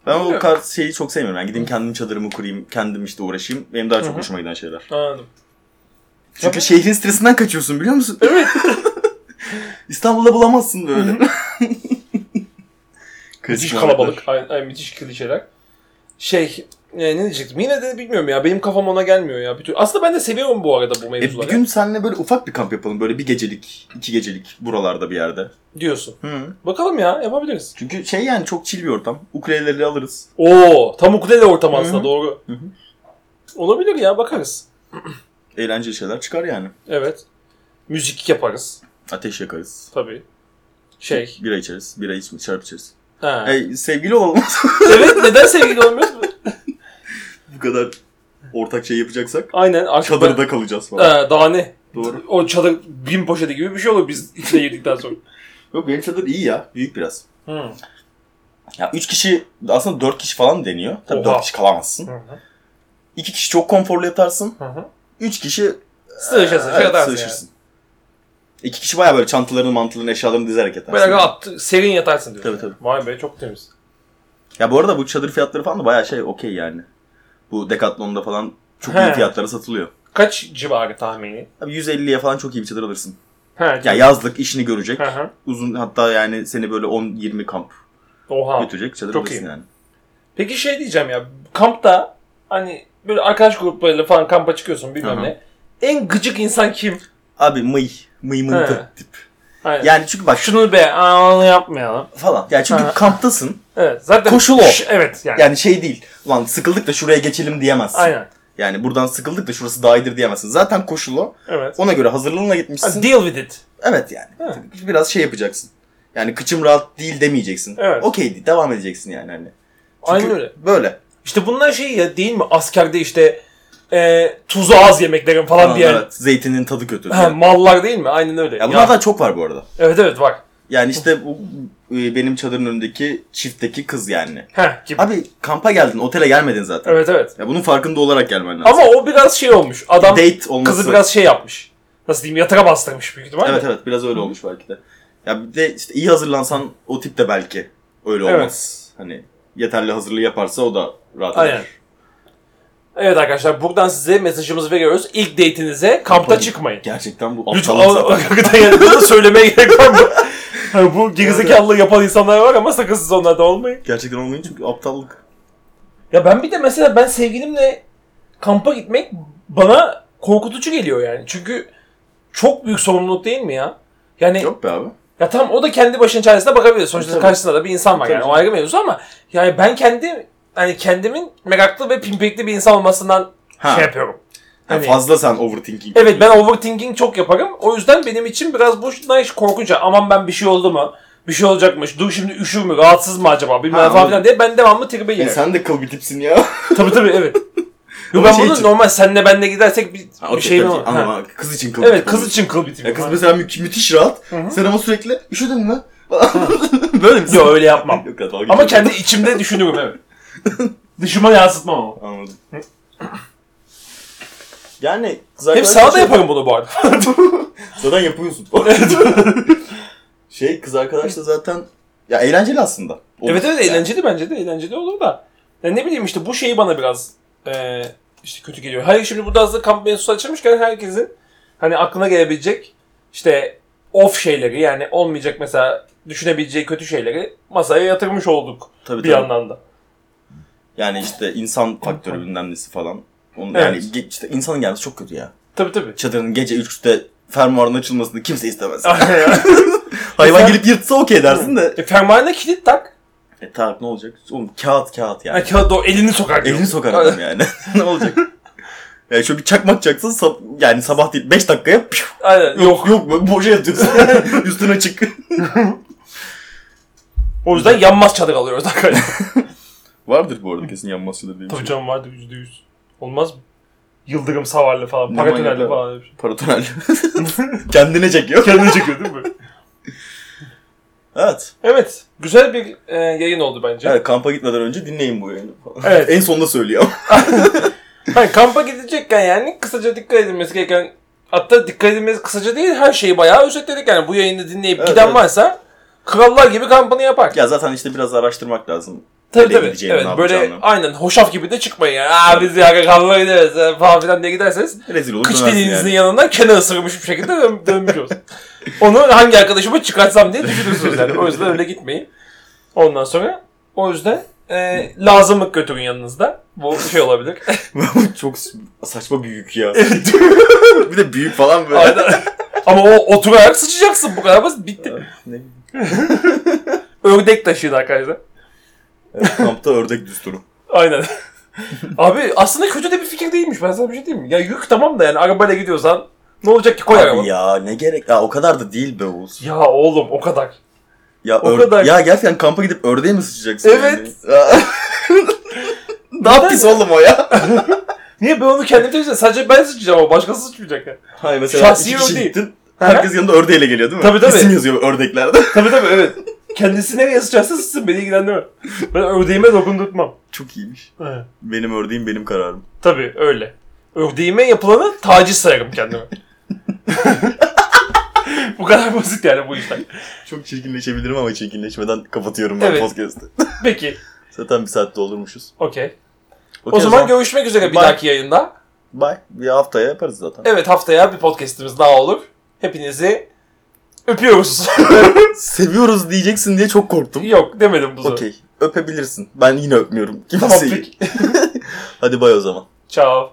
Ben o kadar şeyi çok sevmiyorum. Yani gideyim kendim çadırımı kurayım, kendim işte uğraşayım. Benim daha Hı çok hı. hoşuma giden şeyler. Anladım. Çünkü şehrin stresinden kaçıyorsun biliyor musun? Evet. İstanbul'da bulamazsın böyle. Klasik müthiş muhabbetler. kalabalık. Ay, ay, müthiş klişeler. Şey e, ne diyecektim? Yine de bilmiyorum ya. Benim kafam ona gelmiyor ya. Bütün... Aslında ben de seviyorum bu arada bu E, mevzuları. bir gün seninle böyle ufak bir kamp yapalım. Böyle bir gecelik, iki gecelik buralarda bir yerde. Diyorsun. Hı. Bakalım ya yapabiliriz. Çünkü şey yani çok chill bir ortam. Ukuleleleri alırız. Oo, tam ukulele ortamı Hı hı. aslında doğru. Hı hı. Olabilir ya bakarız. Eğlenceli şeyler çıkar yani. Evet. Müzik yaparız Ateş yakarız. tabii. Şey. Bira içeriz. Bira içme, şarap içeriz. Ha. E, sevgili olalım. evet neden sevgili olmuyoruz? Bu kadar ortak şey yapacaksak. Aynen. Artık ben- Çadırda kalacağız falan. Ha, daha ne? Doğru. O çadır bin poşeti gibi bir şey olur biz içine girdikten sonra. Yok benim çadır iyi ya. Büyük biraz. Hı. Ya 3 kişi aslında 4 kişi falan deniyor. Tabii Oha. 4 kişi kalamazsın. Hı hı. 2 kişi çok konforlu yatarsın. Hı hı. 3 kişi Sığışa sığışa evet, yatarsın sığışırsın. 2 kişi baya böyle çantalarını, mantılarını, eşyalarını dizerek yatarsın. Böyle rahat, serin yatarsın diyorsun. Tabii, tabii. Vay be çok temiz. Ya bu arada bu çadır fiyatları falan da baya şey okey yani. Bu Decathlon'da falan çok He. iyi fiyatlara satılıyor. Kaç civarı tahmini? Abi 150'ye falan çok iyi bir çadır alırsın. Ha, Ya yazlık işini görecek. Hı hı. Uzun hatta yani seni böyle 10-20 kamp Oha. götürecek çadır Çok alırsın iyi. yani. Peki şey diyeceğim ya. Kampta hani böyle arkadaş gruplarıyla falan kampa çıkıyorsun bilmem ne. En gıcık insan kim? Abi mıy, mıymıntı He. tip. Hani Yani çünkü bak şunu be aa, onu yapmayalım. falan. Yani çünkü Ha. kamptasın. Evet zaten Koşul o. Evet yani. Yani şey değil. Ulan sıkıldık da şuraya geçelim diyemezsin. Aynen. Yani buradan sıkıldık da şurası daha iyidir diyemezsin. Zaten koşul o. Evet. Ona göre hazırlığınla Ha, gitmişsin. deal with it. Evet yani. Ha. Biraz şey yapacaksın. Yani kıçım rahat değil demeyeceksin. Evet. Okey devam edeceksin yani hani. Çünkü Aynen öyle. Böyle. İşte bunlar şey ya değil mi? Askerde işte e, tuzu az yemeklerin falan Aa, diyen evet. Zeytinin tadı kötü. ha, mallar değil mi? Aynen öyle. ya Ya, bunlardan çok var bu arada. Evet evet var. Yani işte bu e, benim çadırın önündeki çiftteki kız yani. Heh gibi. Abi kampa geldin, otele gelmedin zaten. Evet evet. Ya bunun farkında olarak gelmen lazım. Ama o biraz şey olmuş. Adam date olması. kızı biraz şey yapmış. Nasıl diyeyim yatağa bastırmış büyük ihtimalle. Evet evet biraz öyle olmuş belki de. Ya bir de işte iyi hazırlansan o tip de belki öyle Evet. olmaz. Hani yeterli hazırlığı yaparsa o da rahat eder. Aynen. Evet arkadaşlar buradan size mesajımızı veriyoruz. İlk date'inize kampta Kampta- çıkmayın. Gerçekten bu Lütfen aptallık zaten. hakikaten yani bunu söylemeye gerek var mı? Hani bu gerizekalılığı yapan insanlar var ama sakın siz onlardan olmayın. Gerçekten olmayın çünkü aptallık. Ya ben bir de mesela ben sevgilimle kampa gitmek bana korkutucu geliyor yani. Çünkü çok büyük sorumluluk değil mi ya? Yani Yok be abi. ya tamam o da kendi başının çaresine bakabilir. Sonuçta Tabii. karşısında da bir insan var Tabii yani. O canım. ayrı mevzu ama yani ben kendi hani kendimin meraklı ve pimpekli bir insan olmasından Ha. şey yapıyorum. Hani- fazla sen overthinking Evet ben overthinking çok yaparım. O yüzden benim için biraz bu iş korkunç. Aman ben bir şey oldu mu? Bir şey olacakmış. Dur şimdi üşür mü? Rahatsız mı acaba? Bilmem Ha, falan filan diye ben devamlı tribe E, girerim. sen de kıl bir tipsin ya. Tabii tabii evet. Yo, Ama ben şey bunu için- normal senle benle gidersek bir, Ha, bir okey, şeyim tabii var. Ha. Kız için kıl Evet bir kız için kıl bir tipim. Ya kız mesela mü- müthiş rahat. Hı hı. Sen ama sürekli üşüdün mü? Böyle misin? Yo öyle yapmam. Yok, Ama kendi içimde düşünürüm evet. Dışıma yansıtmam ama. Anladım. Yani kız Hep arkadaşla sağda şey- yaparım bunu bu arada. Zaten yapıyorsun. şey kız arkadaşla zaten ya eğlenceli aslında. Olur. evet evet Yani eğlenceli bence de eğlenceli olur da. Ya ne bileyim işte bu şeyi bana biraz e, işte kötü geliyor. Hayır şimdi burada aslında kamp mevzusu açılmışken herkesin hani aklına gelebilecek işte off şeyleri yani olmayacak mesela düşünebileceği kötü şeyleri masaya yatırmış olduk tabii, bir tabii. yandan da. Yani işte insan faktörü bilmem nesi falan. Onun, Evet. Yani ge- işte insanın gelmesi çok kötü ya. Tabii tabii. Çadırın gece 3'te fermuarın açılmasını kimse istemez. Hayvan Sen- gelip yırtsa okey dersin de. e, fermuarına kilit tak. E tamam ne olacak? Oğlum kağıt kağıt yani. Yani kağıt o elini sokar. Elini sokar adam yani. ne olacak? Yani şöyle bir çakmak çaksın sab- yani sabah değil 5 dakikaya püf, Aynen. yok yok böyle boşa yatıyorsun. Üstüne açık. O yüzden yanmaz çadır alıyoruz arkadaşlar. Vardır bu arada kesin yanmazçıdır diye bir Tabii şey. canım vardı yüzde yüz. Olmaz mı? Yıldırım savarlı falan, manyaklar. falan öyle bir şey. Paratonel. Kendine çekiyor. Kendini çekiyor değil mi? Evet. Evet. Güzel bir e, yayın oldu bence. Evet kampa gitmeden önce dinleyin bu yayını falan. Evet. en sonunda söylüyor. Hani kampa gidecekken yani kısaca dikkat edilmesi gereken hatta dikkat edilmesi kısaca değil her şeyi bayağı özetledik yani bu yayını dinleyip Evet, giden evet. varsa krallar gibi kampını yapar. ya zaten işte biraz araştırmak lazım. Tabii tabii. Evet ne böyle aynen hoşaf gibi de çıkmayın ya. Aa biz ya kalmaya gideriz e, falan filan diye giderseniz Rezil olur kıç deliğinizin yani. yanından kene ısırmış bir şekilde dön, dönmüş olsun. Onu hangi arkadaşıma çıkartsam diye düşünürsünüz yani. O yüzden öyle gitmeyin. Ondan sonra o yüzden e, lazımlık götürün yanınızda. Bu şey olabilir. Çok saçma büyük ya. bir de büyük falan böyle. Aynen. Ama o oturarak sıçacaksın bu kadar basit. Bitti. Ördek taşıyın arkadaşlar. Evet, kampta ördek düsturu. Aynen. Abi aslında kötü de bir fikir değilmiş. Ben sana bir şey diyeyim mi? Ya yük tamam da yani arabayla gidiyorsan ne olacak ki koy. Abi ya ne gerek? Ya o kadar da değil be Oğuz. Ya oğlum o kadar. Ya, o ör- kadar. ya gerçekten kampa gidip ördeğe mi sıçacaksın? Evet. Yani? Daha pis oğlum o ya. Niye ben onu kendim temizledim? Sadece ben sıçacağım ama başkası sıçmayacak ya. Hayır mesela Şahsi iki kişi ördeği. gittin. Herkes yanında ördeğiyle geliyor değil mi? Tabii, tabii. İsim yazıyor ördeklerde. Tabii tabii evet. Kendisi nereye sıçarsa sıçsın beni ilgilendirme. Ben ördeğime dokundurtmam. Çok iyiymiş. Evet. Benim ördeğim benim kararım. Tabii öyle. Ördeğime yapılanı taciz sayarım kendime. bu kadar basit yani bu işler. Çok çirkinleşebilirim ama çirkinleşmeden kapatıyorum ben Evet. podcast'ı. Peki. Zaten bir saat doldurmuşuz. Okey. Okey, O zaman görüşmek üzere bir Bye. dahaki yayında. Bye. Bir haftaya yaparız zaten. Evet haftaya bir podcastimiz daha olur. Hepinizi öpüyoruz. Seviyoruz diyeceksin diye çok korktum. Yok demedim bu. Okey. Öpebilirsin. Ben yine öpmüyorum. Tamam Kimseyi. peki. Hadi bay o zaman. Ciao.